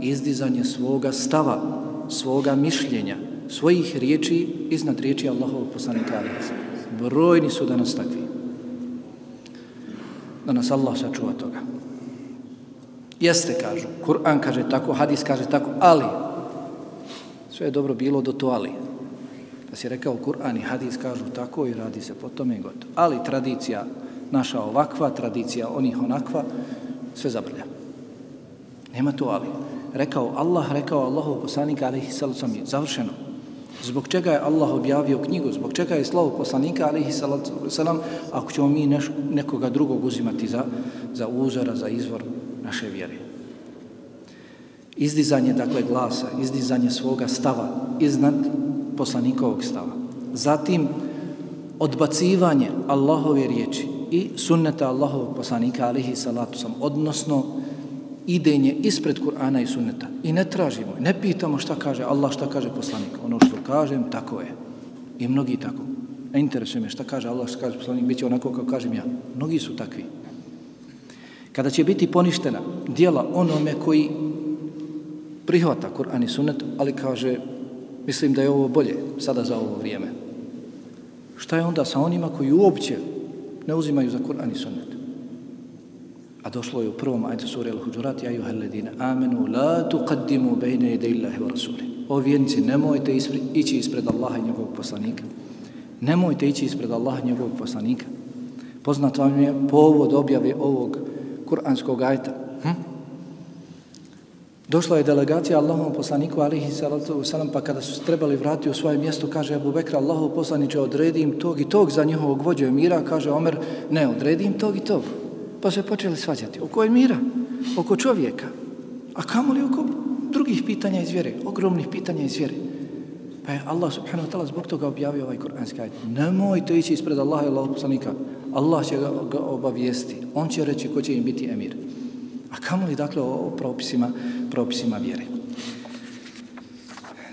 izdizanje svoga stava, svoga mišljenja, svojih riječi iznad riječi Allahovog poslanika Alihiza. Brojni su danas takvi. Da nas Allah sačuva toga. Jeste, kažu. Kur'an kaže tako, hadis kaže tako, ali sve je dobro bilo do to ali. Da si rekao Kur'an i hadis kažu tako i radi se po tome i gotovo. Ali tradicija naša ovakva tradicija, onih onakva, sve zabrlja. Nema to ali. Rekao Allah, rekao Allahov poslanik, ali ih sam je završeno. Zbog čega je Allah objavio knjigu, zbog čega je slovo poslanika, alihi salatu salam, ako ćemo mi neš, nekoga drugog uzimati za, za uzora, za izvor naše vjere. Izdizanje, dakle, glasa, izdizanje svoga stava iznad poslanikovog stava. Zatim, odbacivanje Allahove riječi i sunneta Allahovog poslanika, alihi salatu salam, odnosno idenje ispred Kur'ana i sunneta. I ne tražimo, ne pitamo šta kaže Allah, šta kaže poslanik. Ono što kažem, tako je. I mnogi tako. Ne interesuje me šta kaže Allah, šta kaže poslanik, bit će onako kao kažem ja. Mnogi su takvi. Kada će biti poništena dijela onome koji prihvata Kur'an i sunnet, ali kaže, mislim da je ovo bolje sada za ovo vrijeme. Šta je onda sa onima koji uopće ne uzimaju za Kur'an i sunnet? A došlo je u prvom ajtu suri Al-Huđurat, ja juha ledine, amenu, la tuqaddimu bejne ide illahi wa rasuli. O vjernici, nemojte ispred, ići ispred Allaha i njegovog poslanika. Nemojte ići ispred Allaha i njegovog poslanika. Poznat vam je povod objave ovog kuranskog ajta. Hm? Došla je delegacija Allahom poslaniku, alihi salatu wasalam, pa kada su trebali vratiti u svoje mjesto, kaže Abu Bekra, Allahov poslaniče, odredim tog i tog za njihovog vođu mira, kaže Omer, ne, odredim tog i tog. Pa se počeli svađati. Oko emira, oko čovjeka, a kamo li oko drugih pitanja iz vjere, ogromnih pitanja iz vjere. Pa je Allah subhanahu wa ta'ala zbog toga objavio ovaj kuranski ajit. Nemojte ići ispred Allaha i Allahog poslanika. Allah će ga, ga obavijesti. On će reći ko će im biti emir. A kamo li dakle o propisima, propisima vjere?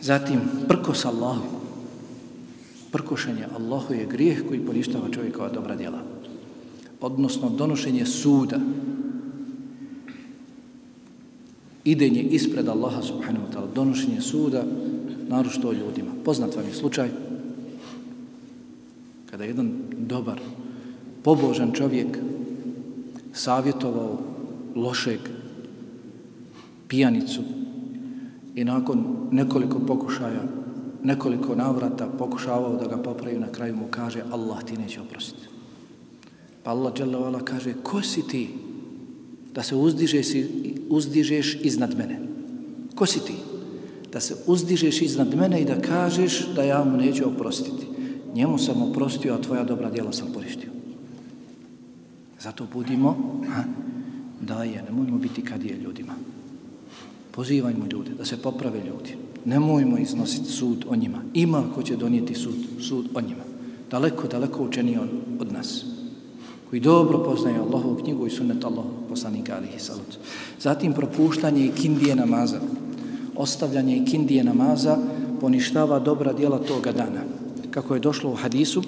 Zatim, prkos Allahu. Prkošenje Allahu je grijeh koji poništava čovjekova dobra djela. Odnosno, donošenje suda. Idenje ispred Allaha subhanahu wa ta'ala. Donošenje suda, narušto ljudima. Poznat vam je slučaj kada jedan dobar, pobožan čovjek savjetovao lošeg pijanicu i nakon nekoliko pokušaja, nekoliko navrata pokušavao da ga popravi, na kraju mu kaže Allah ti neće oprostiti. Pa Allah dželavala kaže ko si ti da se uzdižeš, uzdižeš iznad mene? Ko si ti? Da se uzdižeš iznad mene i da kažeš da ja mu neću oprostiti. Njemu sam oprostio, a tvoja dobra djela sam porištio. Zato budimo, ha, daje, nemojmo biti kad je ljudima. Pozivajmo ljude da se poprave ljudi. Nemojmo iznositi sud o njima. Ima ko će donijeti sud, sud o njima. Daleko, daleko učeniji on od nas. Koji dobro poznaju Allahovu knjigu i sunnet Allah poslanika alihi salatu. Zatim propuštanje i kindije namaza. Ostavljanje i kindije namaza poništava dobra dijela toga dana. Kako je došlo u hadisu,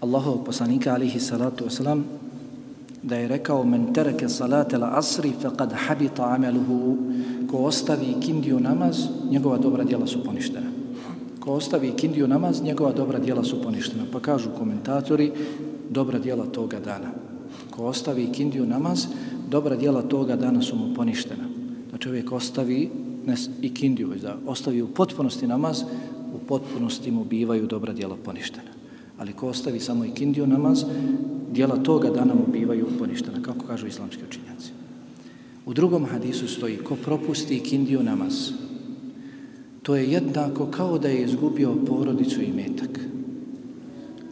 Allahov poslanika alihi salatu wasalam da je rekao men tereke salate la asri faqad habita ameluhu ko ostavi kindiju namaz njegova dobra djela su poništena ko ostavi ikindiju namaz njegova dobra djela su poništena. Pa kažu komentatori dobra djela toga dana. Ko ostavi ikindiju namaz dobra djela toga dana su mu poništena. Znači, da čovjek ostavi ne, i kindiju da ostavi u potpunosti namaz u potpunosti mu bivaju dobra djela poništena. Ali ko ostavi samo ikindiju namaz dijela toga dana mu bivaju poništena, kako kažu islamski učinjaci. U drugom hadisu stoji, ko propusti ikindiju namaz, to je jednako kao da je izgubio porodicu i metak.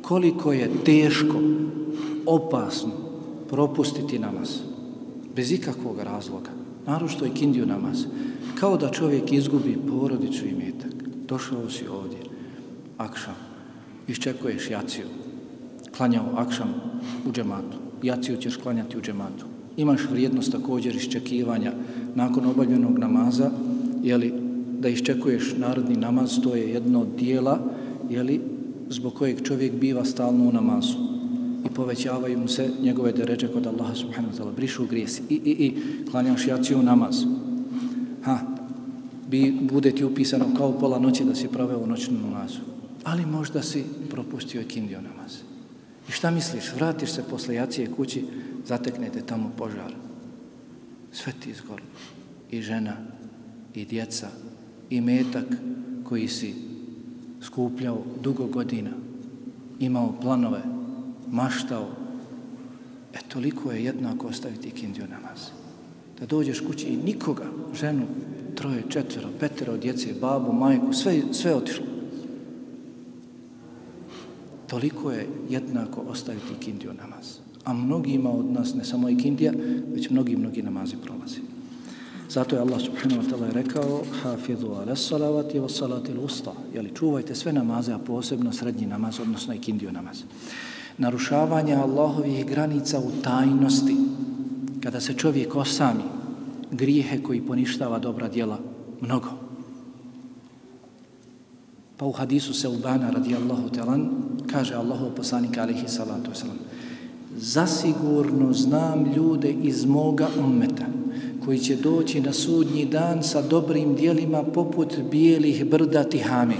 Koliko je teško, opasno propustiti namaz, bez ikakvog razloga, narošto je kindiju namaz, kao da čovjek izgubi porodicu i metak. Došao si ovdje, akšam, iščekuješ jaciju, klanjao akšam u džematu. Jaciju ćeš klanjati u džematu. Imaš vrijednost također iščekivanja nakon obavljenog namaza, jeli, da iščekuješ narodni namaz, to je jedno od dijela, jeli, zbog kojeg čovjek biva stalno u namazu i povećavaju mu se njegove deređe kod Allaha subhanahu wa ta'ala, brišu grijesi i, i, i klanjaš jaciju namaz. Ha, bi, bude ti upisano kao pola noći da si proveo u noćnom namazu. Ali možda si propustio i kindio namaz. I šta misliš, vratiš se posle jacije kući, zateknete tamo požar. Sve ti izgor. I žena, i djeca, i metak koji si skupljao dugo godina, imao planove, maštao. E toliko je jednako ostaviti kindiju namaz. Da dođeš kući i nikoga, ženu, troje, četvero, petero djece, babu, majku, sve, sve otišlo. Toliko je jednako ostaviti kindiju namaz. A mnogima od nas, ne samo i kindija, već mnogi, mnogi namazi prolazi. Zato je Allah subhanahu wa ta'ala rekao Hafidhu ala salavati wa salati l'usta. Jeli, čuvajte sve namaze, a posebno srednji namaz, odnosno i namaz. Narušavanje Allahovih granica u tajnosti, kada se čovjek osami, grijehe koji poništava dobra djela, mnogo. Pa u hadisu Selbana radijallahu talan kaže Allahu poslanik alaihi salatu wasalam Zasigurno znam ljude iz moga ummeta koji će doći na sudnji dan sa dobrim dijelima poput bijelih brda Tihame.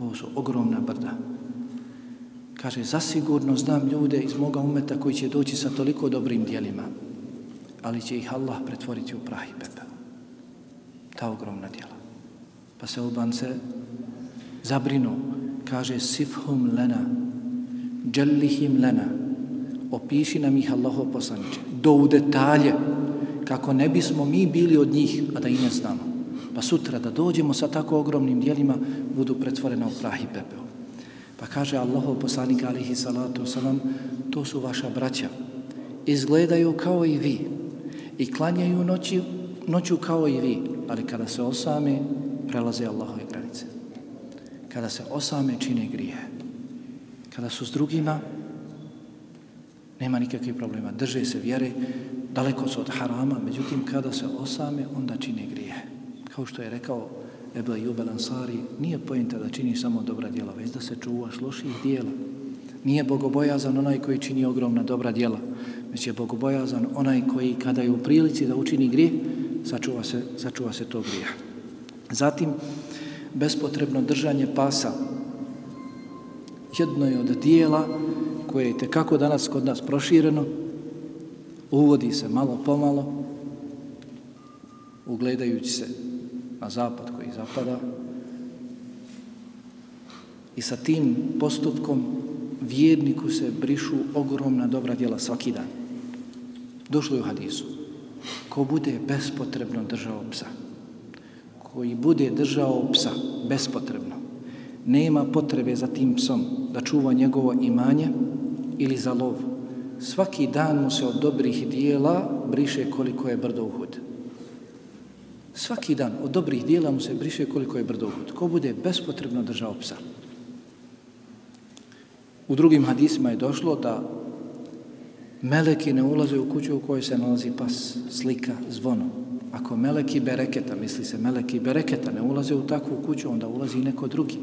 Ovo su ogromna brda. Kaže, zasigurno znam ljude iz moga umeta koji će doći sa toliko dobrim dijelima, ali će ih Allah pretvoriti u prah i pepel. Ta ogromna dijela. Pa se Oban se zabrinu, kaže, sifhum lena, džellihim lena, opiši nam ih Allaho poslaniče, do u detalje, kako ne bismo mi bili od njih, a da i ne znamo. Pa sutra da dođemo sa tako ogromnim dijelima, budu pretvorena u prah i pepeo. Pa kaže Allahov poslanik alihi salatu wasalam, to su vaša braća. Izgledaju kao i vi i klanjaju noći, noću kao i vi, ali kada se osame, prelaze Allahove granice. Kada se osame, čine grije. Kada su s drugima, nema nikakvih problema. Drže se vjere, daleko su od harama, međutim kada se osame, onda čine grije. Kao što je rekao Ebu Ayub Ansari, nije pojenta da čini samo dobra djela, već da se čuvaš loših djela. Nije bogobojazan onaj koji čini ogromna dobra djela, već je bogobojazan onaj koji kada je u prilici da učini grije, sačuva se, sačuva se to grija. Zatim, bespotrebno držanje pasa. Jedno je od dijela koje je tekako danas kod nas prošireno, uvodi se malo pomalo, ugledajući se na zapad koji zapada i sa tim postupkom vjerniku se brišu ogromna dobra djela svaki dan. Došlo je u hadisu. Ko bude bespotrebno držao psa, koji bude držao psa bespotrebno, nema potrebe za tim psom da čuva njegovo imanje ili za lov. Svaki dan mu se od dobrih dijela briše koliko je brdo uhud. Svaki dan od dobrih dijela mu se briše koliko je brdo uhud. Ko bude bespotrebno držao psa. U drugim hadisima je došlo da meleki ne ulaze u kuću u kojoj se nalazi pas, slika, zvono. Ako meleki bereketa, misli se meleki bereketa, ne ulaze u takvu kuću, onda ulazi neko drugi.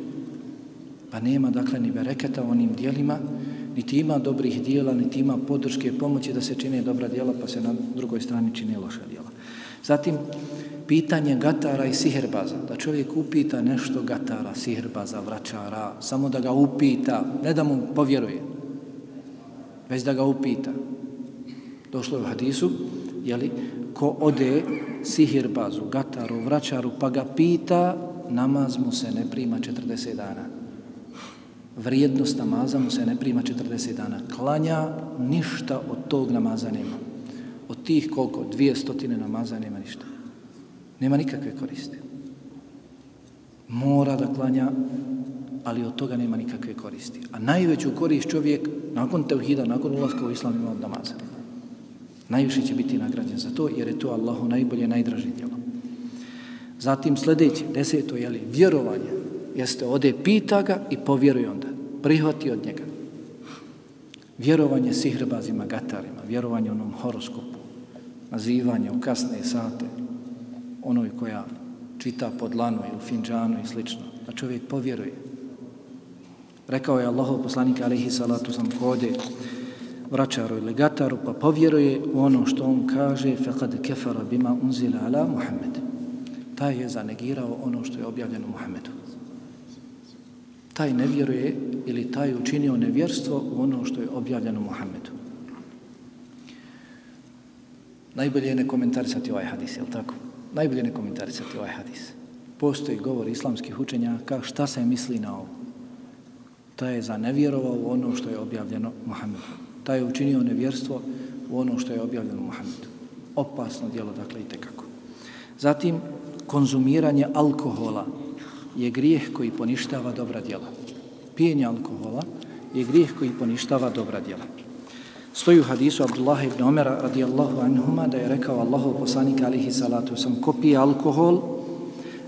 Pa nema dakle ni bereketa onim dijelima, niti ima dobrih dijela, niti ima podrške pomoći da se čine dobra dijela, pa se na drugoj strani čine loša dijela. Zatim, pitanje gatara i siherbaza. Da čovjek upita nešto gatara, siherbaza, vračara, samo da ga upita, ne da mu povjeruje, već da ga upita. Došlo je u hadisu, jeli, ko ode sihirbazu, gataru, vračaru, pa ga pita, namaz mu se ne prima 40 dana. Vrijednost namaza mu se ne prima 40 dana. Klanja, ništa od tog namaza nema. Od tih koliko? Dvije stotine namaza nema ništa. Nema nikakve koriste. Mora da klanja, ali od toga nema nikakve koristi. A najveću korist čovjek, nakon tevhida, nakon ulaska u islam, ima od namaza. Najviše će biti nagrađen za to, jer je to Allahu najbolje, najdraži djelo. Zatim sljedeće, deseto, jeli, vjerovanje, jeste ode pita ga i povjeruje onda. Prihvati od njega. Vjerovanje sihrbazima, gatarima, vjerovanje onom horoskopu, nazivanje u kasne sate, onoj koja čita pod lanu ili finđanu i slično, da čovjek povjeruje. Rekao je Allahov poslanik alihi salatu sam kode vraćaru ili gataru, pa povjeruje u ono što on kaže faqad kefara bima unzila ala Muhammed. Taj je zanegirao ono što je objavljeno Muhammedu. Taj ne vjeruje ili taj učinio nevjerstvo u ono što je objavljeno Muhammedu. Najbolje je ne komentarisati ovaj hadis, je tako? najbolje ne komentarisati ovaj hadis. Postoji govor islamskih učenja kao šta se misli na ovo. Ta je zanevjerovao u ono što je objavljeno Muhammedu. Ta je učinio nevjerstvo u ono što je objavljeno Muhammedu. Opasno dijelo, dakle, i tekako. Zatim, konzumiranje alkohola je grijeh koji poništava dobra djela. Pijenje alkohola je grijeh koji poništava dobra djela. Stoji u hadisu Abdullah ibn Omera radijallahu anhuma da je rekao Allahu poslanik alihi salatu sam ko pije alkohol,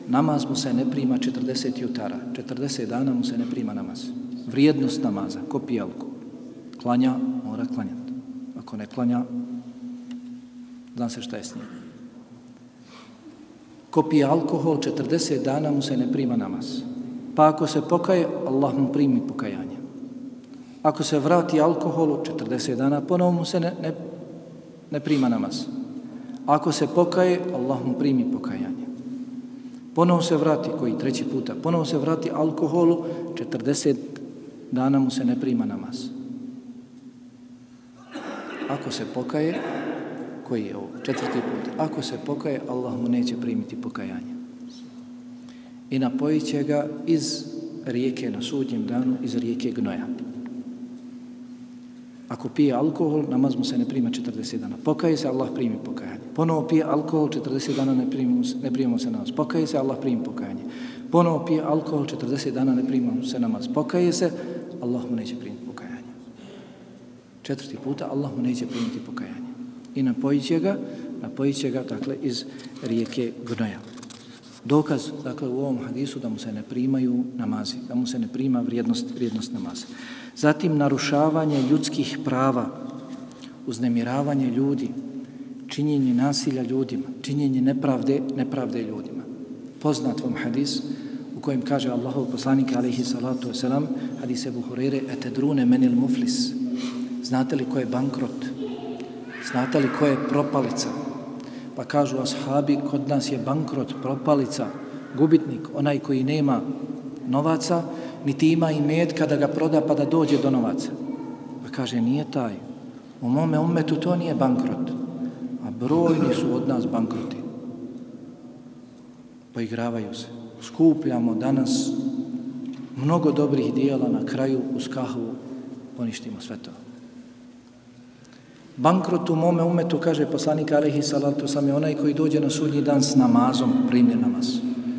namaz mu se ne prima 40 jutara. 40 dana mu se ne prima namaz. Vrijednost namaza, ko pije alkohol. Klanja, mora klanjati. Ako ne klanja, znam se šta je s njim. Ko pije alkohol, 40 dana mu se ne prima namaz. Pa ako se pokaje, Allah mu primi pokajanje. Ako se vrati alkoholu, 40 dana, ponovo mu se ne, ne, ne prima namaz. Ako se pokaje, Allah mu primi pokajanje. Ponovo se vrati, koji treći puta, ponovo se vrati alkoholu, 40 dana mu se ne prima namaz. Ako se pokaje, koji je ovo, četvrti put, ako se pokaje, Allah mu neće primiti pokajanje. I napojit će ga iz rijeke na sudnjem danu, iz rijeke gnoja. Ako pije alkohol, namaz mu se ne prima 40 dana. Pokaje se, Allah primi pokajanje. Ponovo pije alkohol, 40 dana ne primimo se, ne primimo se namaz. Pokaje se, Allah primi pokajanje. Ponovo pije alkohol, 40 dana ne primimo se namaz. Pokaje se, Allah mu neće primiti pokajanje. Četvrti puta, Allah mu neće primiti pokajanje. I napojiće ga, napojiće ga, dakle, iz rijeke gnoja. Dokaz, dakle, u ovom hadisu da mu se ne primaju namazi, da mu se ne prima vrijednost, vrijednost namaza. Zatim narušavanje ljudskih prava, uznemiravanje ljudi, činjenje nasilja ljudima, činjenje nepravde, nepravde ljudima. Poznat vam hadis u kojem kaže Allahov poslanik alaihi salatu wasalam, hadis Ebu Hurere, ete menil muflis. Znate li ko je bankrot? Znate li ko je propalica? Pa kažu ashabi, kod nas je bankrot, propalica, gubitnik, onaj koji nema novaca, niti ima i med kada ga proda pa da dođe do novaca. Pa kaže, nije taj. U mome umetu to nije bankrot. A brojni su od nas bankroti. Poigravaju se. Skupljamo danas mnogo dobrih dijela na kraju uz kahvu. Poništimo sve to. Bankrot u mome umetu, kaže poslanik Alehi Salatu, sam je onaj koji dođe na sudnji dan s namazom, primljen namaz.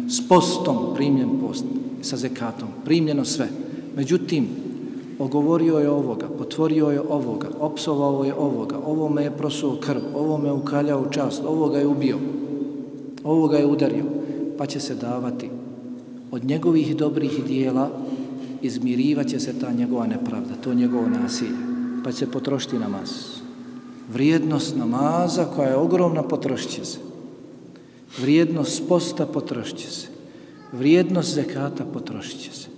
S postom, primljen post sa zekatom, primljeno sve. Međutim, ogovorio je ovoga, potvorio je ovoga, opsovao je ovoga, ovo me je prosuo krv, ovo me ukaljao čast, ovoga je ubio, ovoga je udario, pa će se davati od njegovih dobrih dijela izmirivaće se ta njegova nepravda, to njegovo nasilje, pa će se potrošiti namaz. Vrijednost namaza koja je ogromna potrošće se. Vrijednost posta potrošće se vrijednost zekata potrošće se.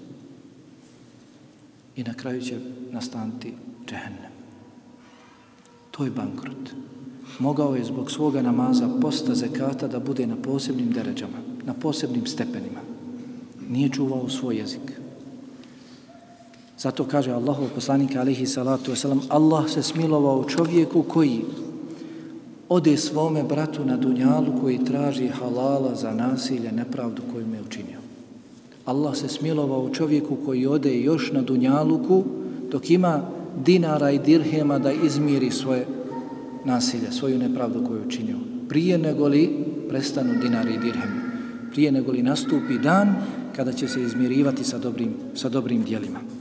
I na kraju će nastanti džehennem. To je bankrot. Mogao je zbog svoga namaza posta zekata da bude na posebnim deređama, na posebnim stepenima. Nije čuvao svoj jezik. Zato kaže Allahov poslanik alihi salatu wasalam, Allah se smilovao čovjeku koji ode svome bratu na dunjalu koji traži halala za nasilje, nepravdu koju mu je učinio. Allah se smilovao čovjeku koji ode još na dunjaluku dok ima dinara i dirhema da izmiri svoje nasilje, svoju nepravdu koju je učinio. Prije nego li prestanu dinari i dirhemi. Prije nego li nastupi dan kada će se izmirivati sa dobrim, sa dobrim dijelima.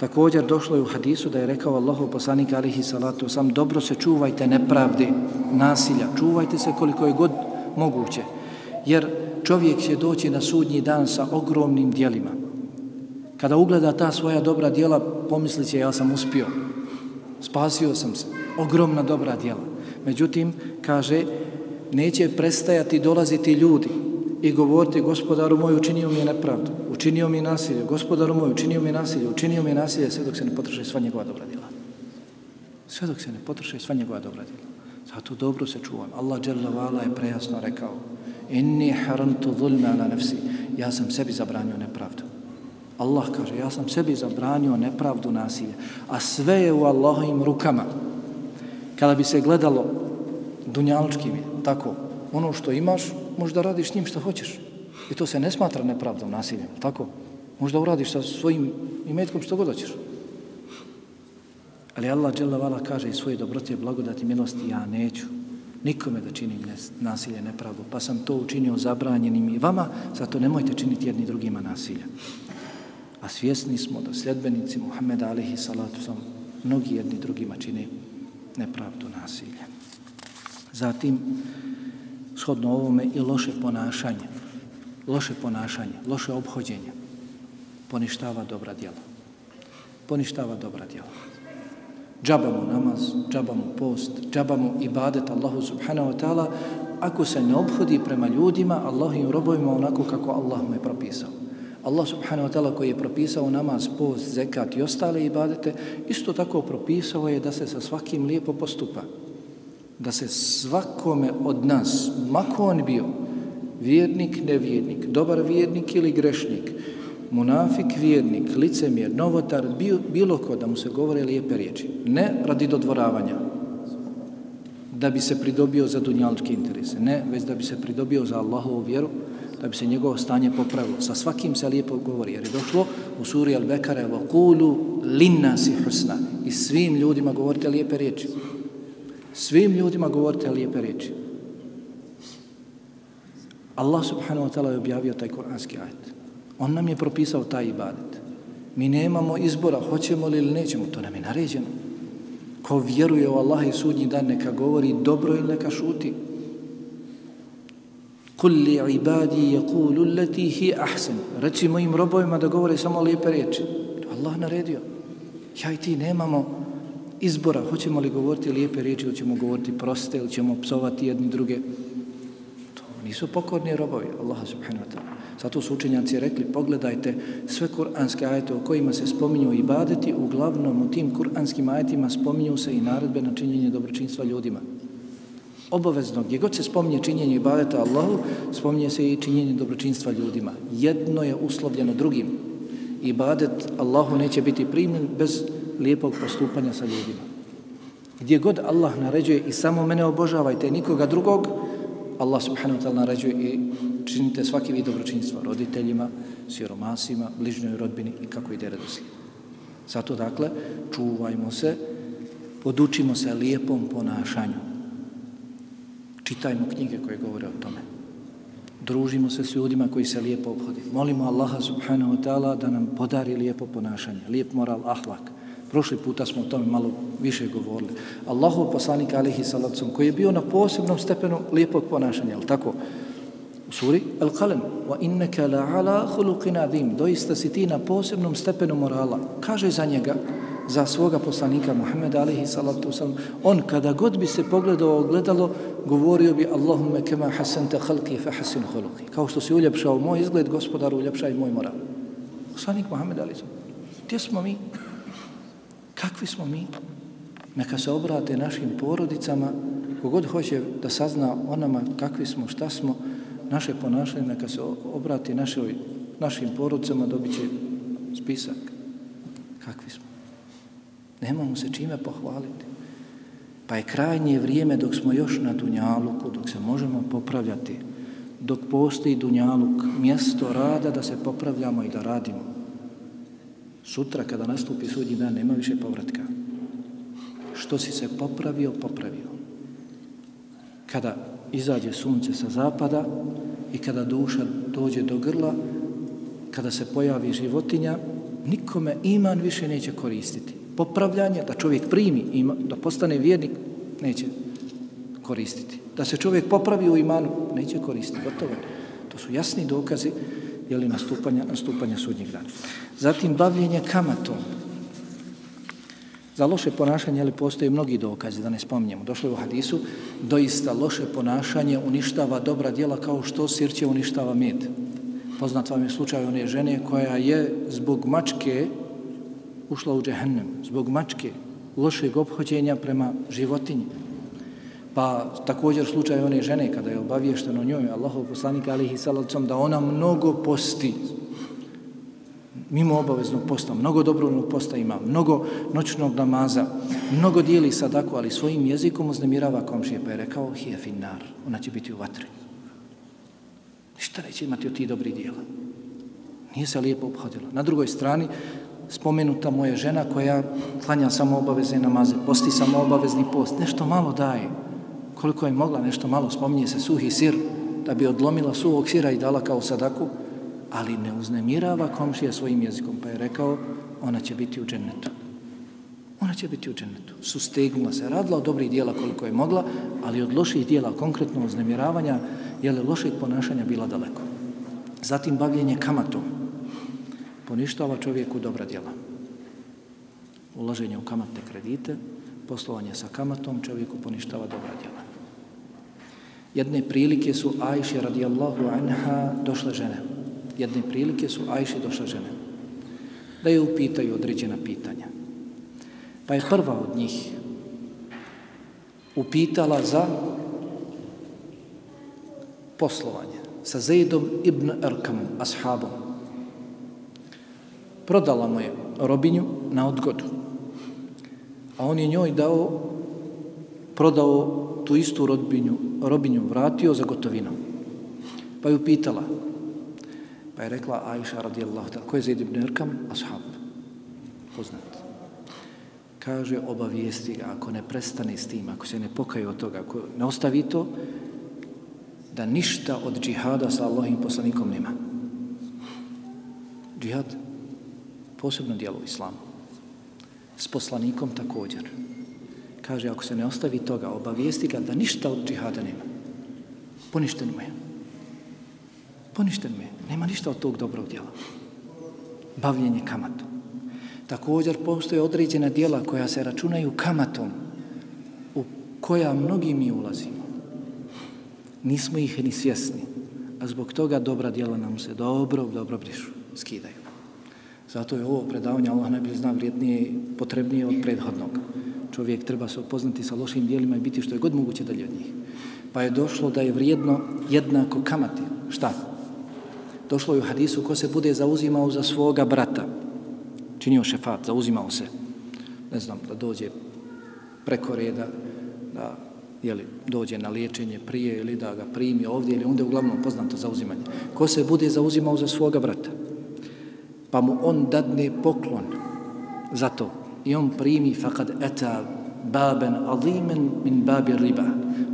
Također došlo je u hadisu da je rekao Allahu poslanik alihi salatu sam dobro se čuvajte nepravde, nasilja, čuvajte se koliko je god moguće. Jer čovjek će doći na sudnji dan sa ogromnim dijelima. Kada ugleda ta svoja dobra dijela, pomislit će ja sam uspio, spasio sam se, ogromna dobra dijela. Međutim, kaže, neće prestajati dolaziti ljudi i govoriti gospodaru moj učinio mi je nepravdu, učinio mi nasilje, gospodaru moj učinio mi nasilje, učinio mi nasilje sve dok se ne potroše sva njegova dobra djela. Sve dok se ne potroše sva njegova dobra djela. Zato dobro se čuvam. Allah dželle je prejasno rekao: "Inni haramtu zulma ala nafsi." Ja sam sebi zabranio nepravdu. Allah kaže: "Ja sam sebi zabranio nepravdu nasilje, a sve je u Allahovim rukama." Kada bi se gledalo dunjalučkim, tako, ono što imaš, možda radiš s njim što hoćeš. I to se ne smatra nepravdom, nasiljem, tako? Možda uradiš sa svojim imetkom što god hoćeš. Ali Allah dželavala kaže i svoje dobrote, blagodati, milosti, ja neću. nikome da činim nasilje, nepravdu, pa sam to učinio zabranjenim i vama, zato nemojte činiti jedni drugima nasilje. A svjesni smo da sljedbenici Muhammeda alihi salatu sam mnogi jedni drugima čine nepravdu nasilje. Zatim, shodno ovome i loše ponašanje, loše ponašanje, loše obhođenje, poništava dobra djela. Poništava dobra djela. Džaba mu namaz, džaba mu post, džaba mu ibadet Allahu subhanahu wa ta'ala, ako se ne obhodi prema ljudima, Allahim robovima onako kako Allah mu je propisao. Allah subhanahu wa ta'ala koji je propisao namaz, post, zekat i ostale ibadete, isto tako propisao je da se sa svakim lijepo postupa Da se svakome od nas, mako on bio, vjernik, nevjernik, dobar vjernik ili grešnik, munafik, vjernik, licemjer, novotar, bilo ko da mu se govore lijepe riječi. Ne radi dodvoravanja, da bi se pridobio za dunjaličke interese. Ne, već da bi se pridobio za Allahovu vjeru, da bi se njegovo stanje popravilo. Sa svakim se lijepo govori, jer je došlo u suri Al-Bekare وَقُولُ لِنَّاسِ حُسْنَ I svim ljudima govorite lijepe riječi. Svim ljudima govorite lijepe riječi. Allah subhanahu wa ta'ala je objavio taj kuranski ajet. On nam je propisao taj ibadet. Mi nemamo izbora, hoćemo li ili nećemo, to nam je naređeno. Ko vjeruje u Allah i sudnji dan, neka govori dobro ili neka šuti. Kulli ibadi yakulu allati hi ahsan. Reci mojim robovima da govore samo lijepe riječi. Allah naredio. Ja i ti nemamo izbora, hoćemo li govoriti lijepe riječi, hoćemo govoriti proste, ili ćemo psovati jedni druge. To nisu pokorni robovi, Allah subhanahu wa ta'ala. Zato su učenjaci rekli, pogledajte sve kuranske ajete o kojima se spominju ibadeti, uglavnom u tim kuranskim ajetima spominju se i naredbe na činjenje dobročinstva ljudima. Obavezno, gdje god se spominje činjenje ibadeta Allahu, spominje se i činjenje dobročinstva ljudima. Jedno je uslovljeno drugim. Ibadet Allahu neće biti primljen bez lijepog postupanja sa ljudima. Gdje god Allah naređuje i samo mene obožavajte, nikoga drugog, Allah subhanahu wa ta'ala naređuje i činite svaki vid dobročinstva roditeljima, siromasima, bližnjoj rodbini i kako ide redoslijed. Zato dakle, čuvajmo se, podučimo se lijepom ponašanju. Čitajmo knjige koje govore o tome. Družimo se s ljudima koji se lijepo obhodi. Molimo Allaha subhanahu wa ta'ala da nam podari lijepo ponašanje, lijep moral, ahlak. Prošli puta smo o tome malo više govorili. Allahov poslanik alihi salacom koji je bio na posebnom stepenu lijepog ponašanja, je tako? U suri Al-Qalam wa innaka la'ala khuluqin adim, doista si ti na posebnom stepenu morala kaže za njega za svoga poslanika Muhammeda alihi salatu wasalam on kada god bi se pogledao ogledalo govorio bi Allahumma kama hasanta halki fa hasin huluqi. kao što si uljepšao moj izgled gospodaru uljepšaj moj moral poslanik Muhammed alihi gdje smo mi kakvi smo mi neka se obrate našim porodicama kogod hoće da sazna onama kakvi smo šta smo naše ponašanje, neka se obrati našoj, našim porodicama, dobit će spisak. Kakvi smo? Nemamo se čime pohvaliti. Pa je krajnje vrijeme dok smo još na Dunjaluku, dok se možemo popravljati, dok postoji Dunjaluk, mjesto rada da se popravljamo i da radimo. Sutra kada nastupi sudnji dan nema više povratka. Što si se popravio, popravio. Kada izađe sunce sa zapada i kada duša dođe do grla, kada se pojavi životinja, nikome iman više neće koristiti. Popravljanje, da čovjek primi, ima, da postane vjernik, neće koristiti. Da se čovjek popravi u imanu, neće koristiti. Gotovo. To su jasni dokazi jeli, nastupanja, nastupanja sudnjeg dana. Zatim, bavljenje kamatom. Za loše ponašanje ali postoje mnogi dokazi, da ne spominjemo. Došlo je u hadisu, doista loše ponašanje uništava dobra djela kao što sirće uništava med. Poznat vam je slučaj one žene koja je zbog mačke ušla u džehennem, zbog mačke lošeg obhođenja prema životinji. Pa također slučaj one žene kada je obaviješteno njoj, Allahov poslanika alihi salacom, da ona mnogo posti, mimo obaveznog posta, mnogo dobrovnog posta ima, mnogo noćnog namaza, mnogo dijeli sadaku, ali svojim jezikom uznemirava komšije, pa je rekao, hije finnar, ona će biti u vatri. Ništa neće imati od ti dobri dijela. Nije se lijepo obhodila. Na drugoj strani, spomenuta moja žena koja klanja samo obavezne namaze, posti samo obavezni post, nešto malo daje koliko je mogla nešto malo, spominje se suhi sir, da bi odlomila suhog sira i dala kao sadaku, ali ne uznemirava komšija svojim jezikom, pa je rekao, ona će biti u džennetu. Ona će biti u džennetu. Sustegnula se, radila od dobrih dijela koliko je mogla, ali od loših dijela, konkretno uznemiravanja, je li loših ponašanja bila daleko. Zatim bavljenje kamatom. Poništava čovjeku dobra djela. Ulaženje u kamatne kredite, poslovanje sa kamatom, čovjeku poništava dobra djela. Jedne prilike su Ajše radijallahu anha došle žene. Jedne prilike su Ajši došle žene. Da je upitaju određena pitanja. Pa je prva od njih upitala za poslovanje sa Zaidom ibn Erkamom, ashabom. Prodala mu je robinju na odgodu. A on je njoj dao, prodao tu istu rodbinju, robinju, vratio za gotovinu. Pa ju pitala. Pa je rekla Aisha radijallahu ta'ala, ko je Zaid ibn Erkam? Ashab. Poznat. Kaže, obavijesti ga, ako ne prestane s tim, ako se ne pokaje od toga, ako ne ostavi to, da ništa od džihada sa Allahim poslanikom nema. Džihad, posebno dijelo islamu. S poslanikom također. Kaže, ako se ne ostavi toga, obavijesti ga da ništa od džihada nema. Poništen mu je. Poništen mu je. Nema ništa od tog dobrog djela. Bavljenje kamatom. Također postoje određena dijela koja se računaju kamatom u koja mnogi mi ulazimo nismo ih ni svjesni, a zbog toga dobra djela nam se dobro, dobro brišu, skidaju. Zato je ovo predavanje, Allah najbolje zna, vrijednije i potrebnije od prethodnog. Čovjek treba se upoznati sa lošim dijelima i biti što je god moguće dalje od njih. Pa je došlo da je vrijedno jednako kamati. Šta? Došlo je u hadisu ko se bude zauzimao za svoga brata. Činio šefat, zauzimao se. Ne znam, da dođe preko reda, da jeli, dođe na liječenje prije ili da ga primi ovdje ili onda je uglavnom poznato zauzimanje. Ko se bude zauzimao za svoga brata, pa mu on dadne poklon za to i on primi fakad eta baben alimen min babi riba.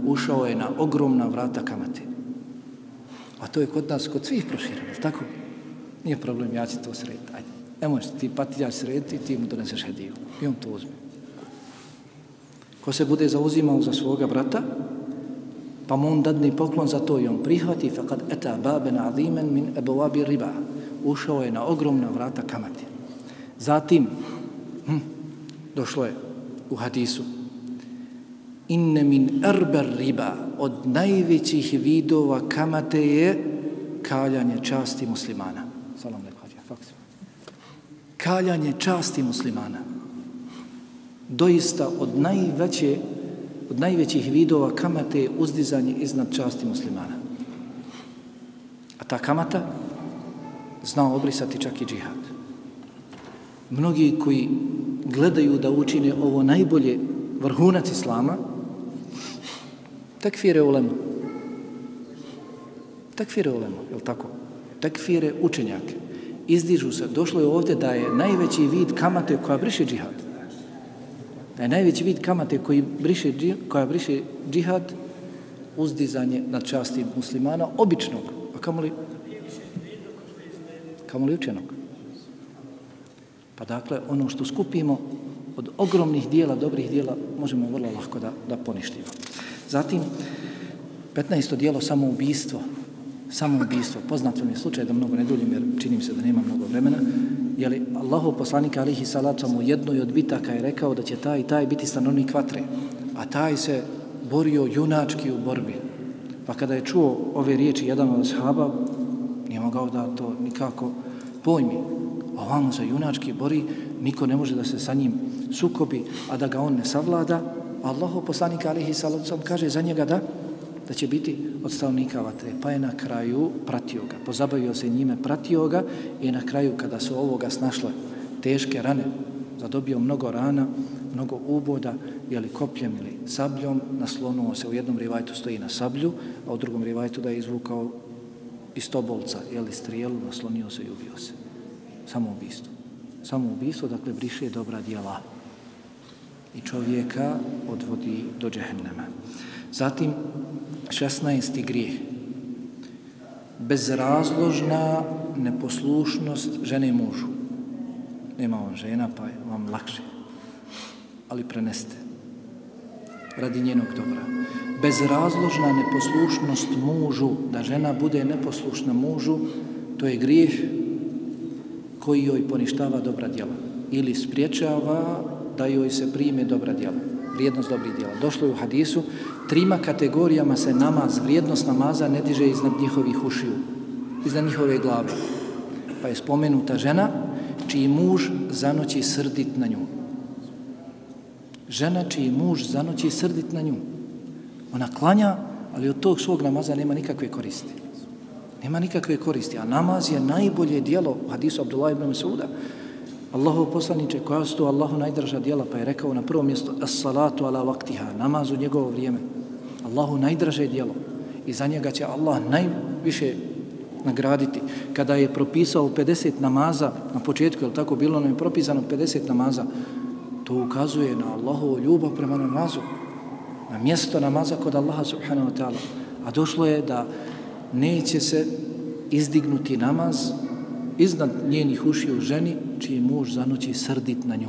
Ušao je na ogromna vrata kamate. A to je kod nas, kod svih proširano, tako? Nije problem, ja ću to srediti. Ajde, ne možeš ti pati, ja ću srediti i ti mu doneseš hediju. I on to uzme. Ko se bude zauzimao za svoga brata, pa mu on dadni poklon za to i on prihvati, faqad eta baben azimen min ebovabi riba. Ušao je na ogromna vrata kamati. Zatim, hm, došlo je u hadisu, inne min erber riba, od najvećih vidova kamate je kaljanje časti muslimana. Salam lekadja. Kaljanje časti muslimana doista od najveće od najvećih vidova kamate je uzdizanje iznad časti muslimana. A ta kamata zna obrisati čak i džihad. Mnogi koji gledaju da učine ovo najbolje vrhunac islama, takfire ulema. Takfire ulema, je li tako? Takfire učenjake. Izdižu se. Došlo je ovdje da je najveći vid kamate koja briše džihad da je najveći vid kamate koji briše, koja briše džihad uzdizanje na časti muslimana običnog, a kamoli li, kamo učenog? Pa dakle, ono što skupimo od ogromnih dijela, dobrih dijela, možemo vrlo lahko da, da poništimo. Zatim, 15. dijelo samoubistvo, samoubistvo, poznat mi je slučaj da mnogo ne duljim jer činim se da nema mnogo vremena, je li Allahu poslanik alihi salacom u jednoj od bitaka je rekao da će taj i taj biti stanovnik vatre, a taj se borio junački u borbi. Pa kada je čuo ove riječi jedan od ashaba, nije mogao da to nikako pojmi. A on za junački bori, niko ne može da se sa njim sukobi, a da ga on ne savlada. Allahu poslanik alihi salacom kaže za njega da da će biti od stavnika vatre. Pa je na kraju pratio ga, pozabavio se njime, pratio ga i na kraju kada su ovoga snašle teške rane, zadobio mnogo rana, mnogo uboda, jeli kopljem ili sabljom, naslonuo se u jednom rivajtu stoji na sablju, a u drugom rivajtu da je izvukao iz tobolca, jeli strijelu, naslonio se i ubio se. Samo Samoubistvo, Samo dakle, briše dobra dijela i čovjeka odvodi do džehennema. Zatim, 16. grijeh. Bezrazložna neposlušnost žene i mužu. Nema on žena, pa je vam lakše. Ali preneste. Radi njenog dobra. Bezrazložna neposlušnost mužu, da žena bude neposlušna mužu, to je grijeh koji joj poništava dobra djela. Ili spriječava da joj se prime dobra djela. Vrijednost dobrih djela. Došlo je u hadisu, trima kategorijama se namaz, vrijednost namaza ne diže iznad njihovih ušiju, iznad njihove glave. Pa je spomenuta žena čiji muž zanoći srdit na nju. Žena čiji muž zanoći srdit na nju. Ona klanja, ali od tog svog namaza nema nikakve koristi. Nema nikakve koristi. A namaz je najbolje dijelo u hadisu Abdullah ibn Masuda. Allahov poslaniče, koja su to Allahu najdraža dijela, pa je rekao na prvom mjestu as-salatu ala vaktiha, namaz u njegovo vrijeme. Allahu najdraže dijelo. I za njega će Allah najviše nagraditi. Kada je propisao 50 namaza, na početku je tako bilo nam je propisano 50 namaza, to ukazuje na Allahovu ljubav prema namazu, na mjesto namaza kod Allaha subhanahu wa ta'ala. A došlo je da neće se izdignuti namaz iznad njenih ušiju ženi čiji muž zanoći srdit na nju,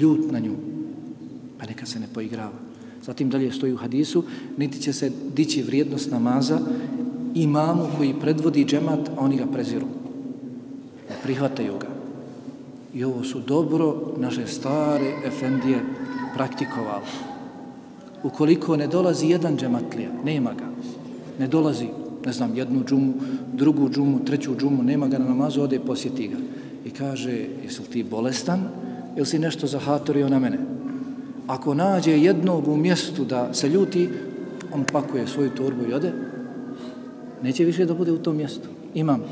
ljut na nju, pa neka se ne poigrava. Zatim dalje stoji u hadisu, niti će se dići vrijednost namaza imamu koji predvodi džemat, a oni ga preziru. Ne prihvataju ga. I ovo su dobro naše stare efendije praktikovali. Ukoliko ne dolazi jedan džematlija, nema ga. Ne dolazi, ne znam, jednu džumu, drugu džumu, treću džumu, nema ga na namazu, ode i posjeti ga. I kaže, jesi ti bolestan ili si nešto zahatorio na mene? Ako nađe jednog u mjestu da se ljuti, on pakuje svoju torbu i ode, neće više da bude u tom mjestu. Imam.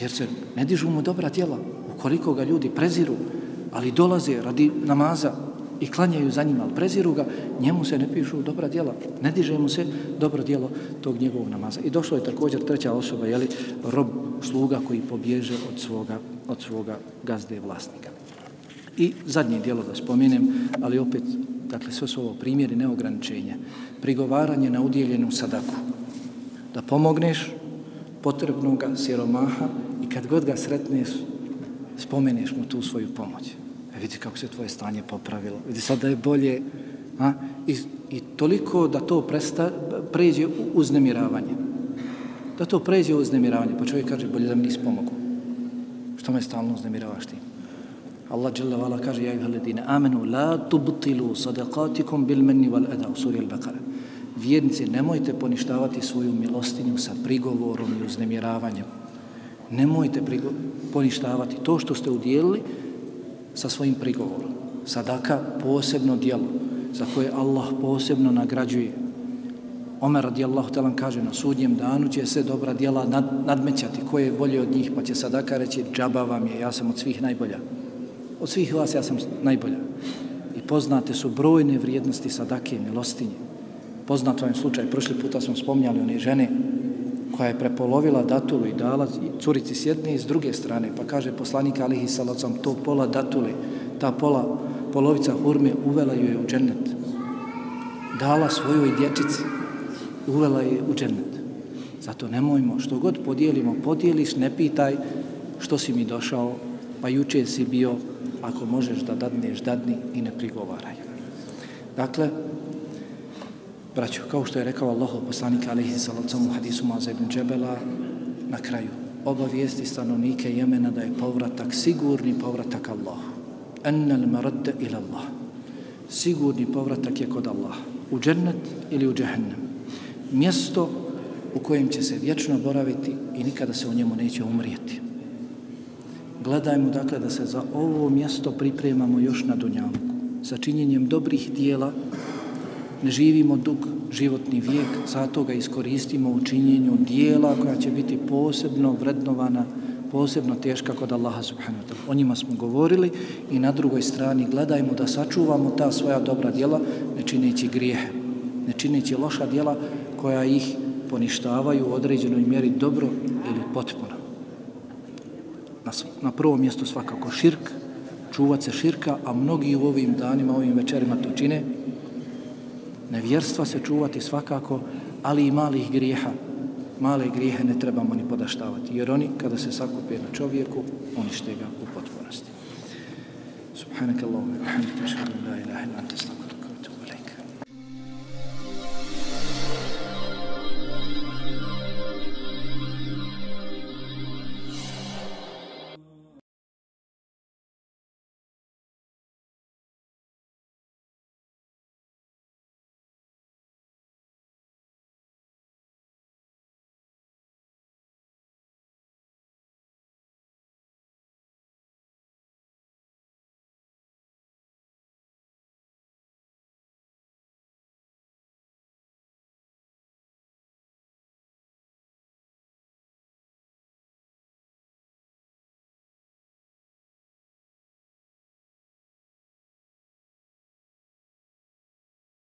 Jer se ne dižu mu dobra tijela. Ukoliko ga ljudi preziru, ali dolaze radi namaza i klanjaju za njima, ali preziru ga, njemu se ne pišu dobra djela. Ne diže mu se dobro djelo tog njegovog namaza. I došlo je također treća osoba, jeli, rob sluga koji pobježe od svoga, od svoga gazde vlasnika. I zadnje djelo da spomenem, ali opet, dakle, sve su ovo primjeri neograničenja. Prigovaranje na udjeljenu sadaku da pomogneš potrebnoga siromaha i kad god ga sretneš, spomeneš mu tu svoju pomoć. Vidi kako se tvoje stanje popravilo. Vidi sad da je bolje. A? I, I toliko da to presta, pređe u uznemiravanje. Da to pređe u uznemiravanje. Pa čovjek kaže, bolje da mi nisi pomogu. Što me stalno uznemiravaš ti? Allah dželle vala kaže, ja ih amenu, la tubtilu sadaqatikum bil manni wal eda u suri al-Baqara vjernici, nemojte poništavati svoju milostinju sa prigovorom i uznemiravanjem. Nemojte poništavati to što ste udjelili sa svojim prigovorom. Sadaka posebno dijelo za koje Allah posebno nagrađuje. Omer radijallahu talan kaže na sudnjem danu će se dobra dijela nad, nadmećati koje je bolje od njih pa će sadaka reći džaba vam je, ja sam od svih najbolja. Od svih vas ja sam najbolja. I poznate su brojne vrijednosti sadake i milostinje poznat vam slučaj, prošli puta smo spomnjali one žene koja je prepolovila datulu i dala curici s jedne i s druge strane, pa kaže poslanik Alihi Salacom, to pola datule, ta pola, polovica hurme uvela ju je u džennet. Dala svojoj dječici, uvela je u džennet. Zato nemojmo, što god podijelimo, podijeliš, ne pitaj što si mi došao, pa juče si bio, ako možeš da dadneš, dadni i ne prigovaraj. Dakle, Braćo, kao što je rekao Allah, poslanik alaihi salacom u hadisu Maza ibn Džebela, na kraju, obavijesti stanovnike Jemena da je povratak, sigurni povratak Allah. Ennal maradda ila Allah. Sigurni povratak je kod Allah. U džennet ili u džehennem. Mjesto u kojem će se vječno boraviti i nikada se u njemu neće umrijeti. Gledajmo dakle da se za ovo mjesto pripremamo još na Dunjavku. Sa činjenjem dobrih dijela ne živimo dug životni vijek, zato ga iskoristimo u činjenju dijela koja će biti posebno vrednovana, posebno teška kod Allaha subhanahu wa ta'ala. O njima smo govorili i na drugoj strani gledajmo da sačuvamo ta svoja dobra dijela ne čineći grijehe, ne čineći loša dijela koja ih poništavaju u određenoj mjeri dobro ili potpuno. Na, na prvom mjestu svakako širk, čuvat se širka, a mnogi u ovim danima, ovim večerima to čine, Nevjerstva se čuvati svakako, ali i malih grijeha. Male grijehe ne trebamo ni podaštavati, jer oni kada se sakupe na čovjeku, unište ga u potpunosti. Subhanak Allahumma wa bihamdika ashhadu an la ilaha illa anta astaghfiruka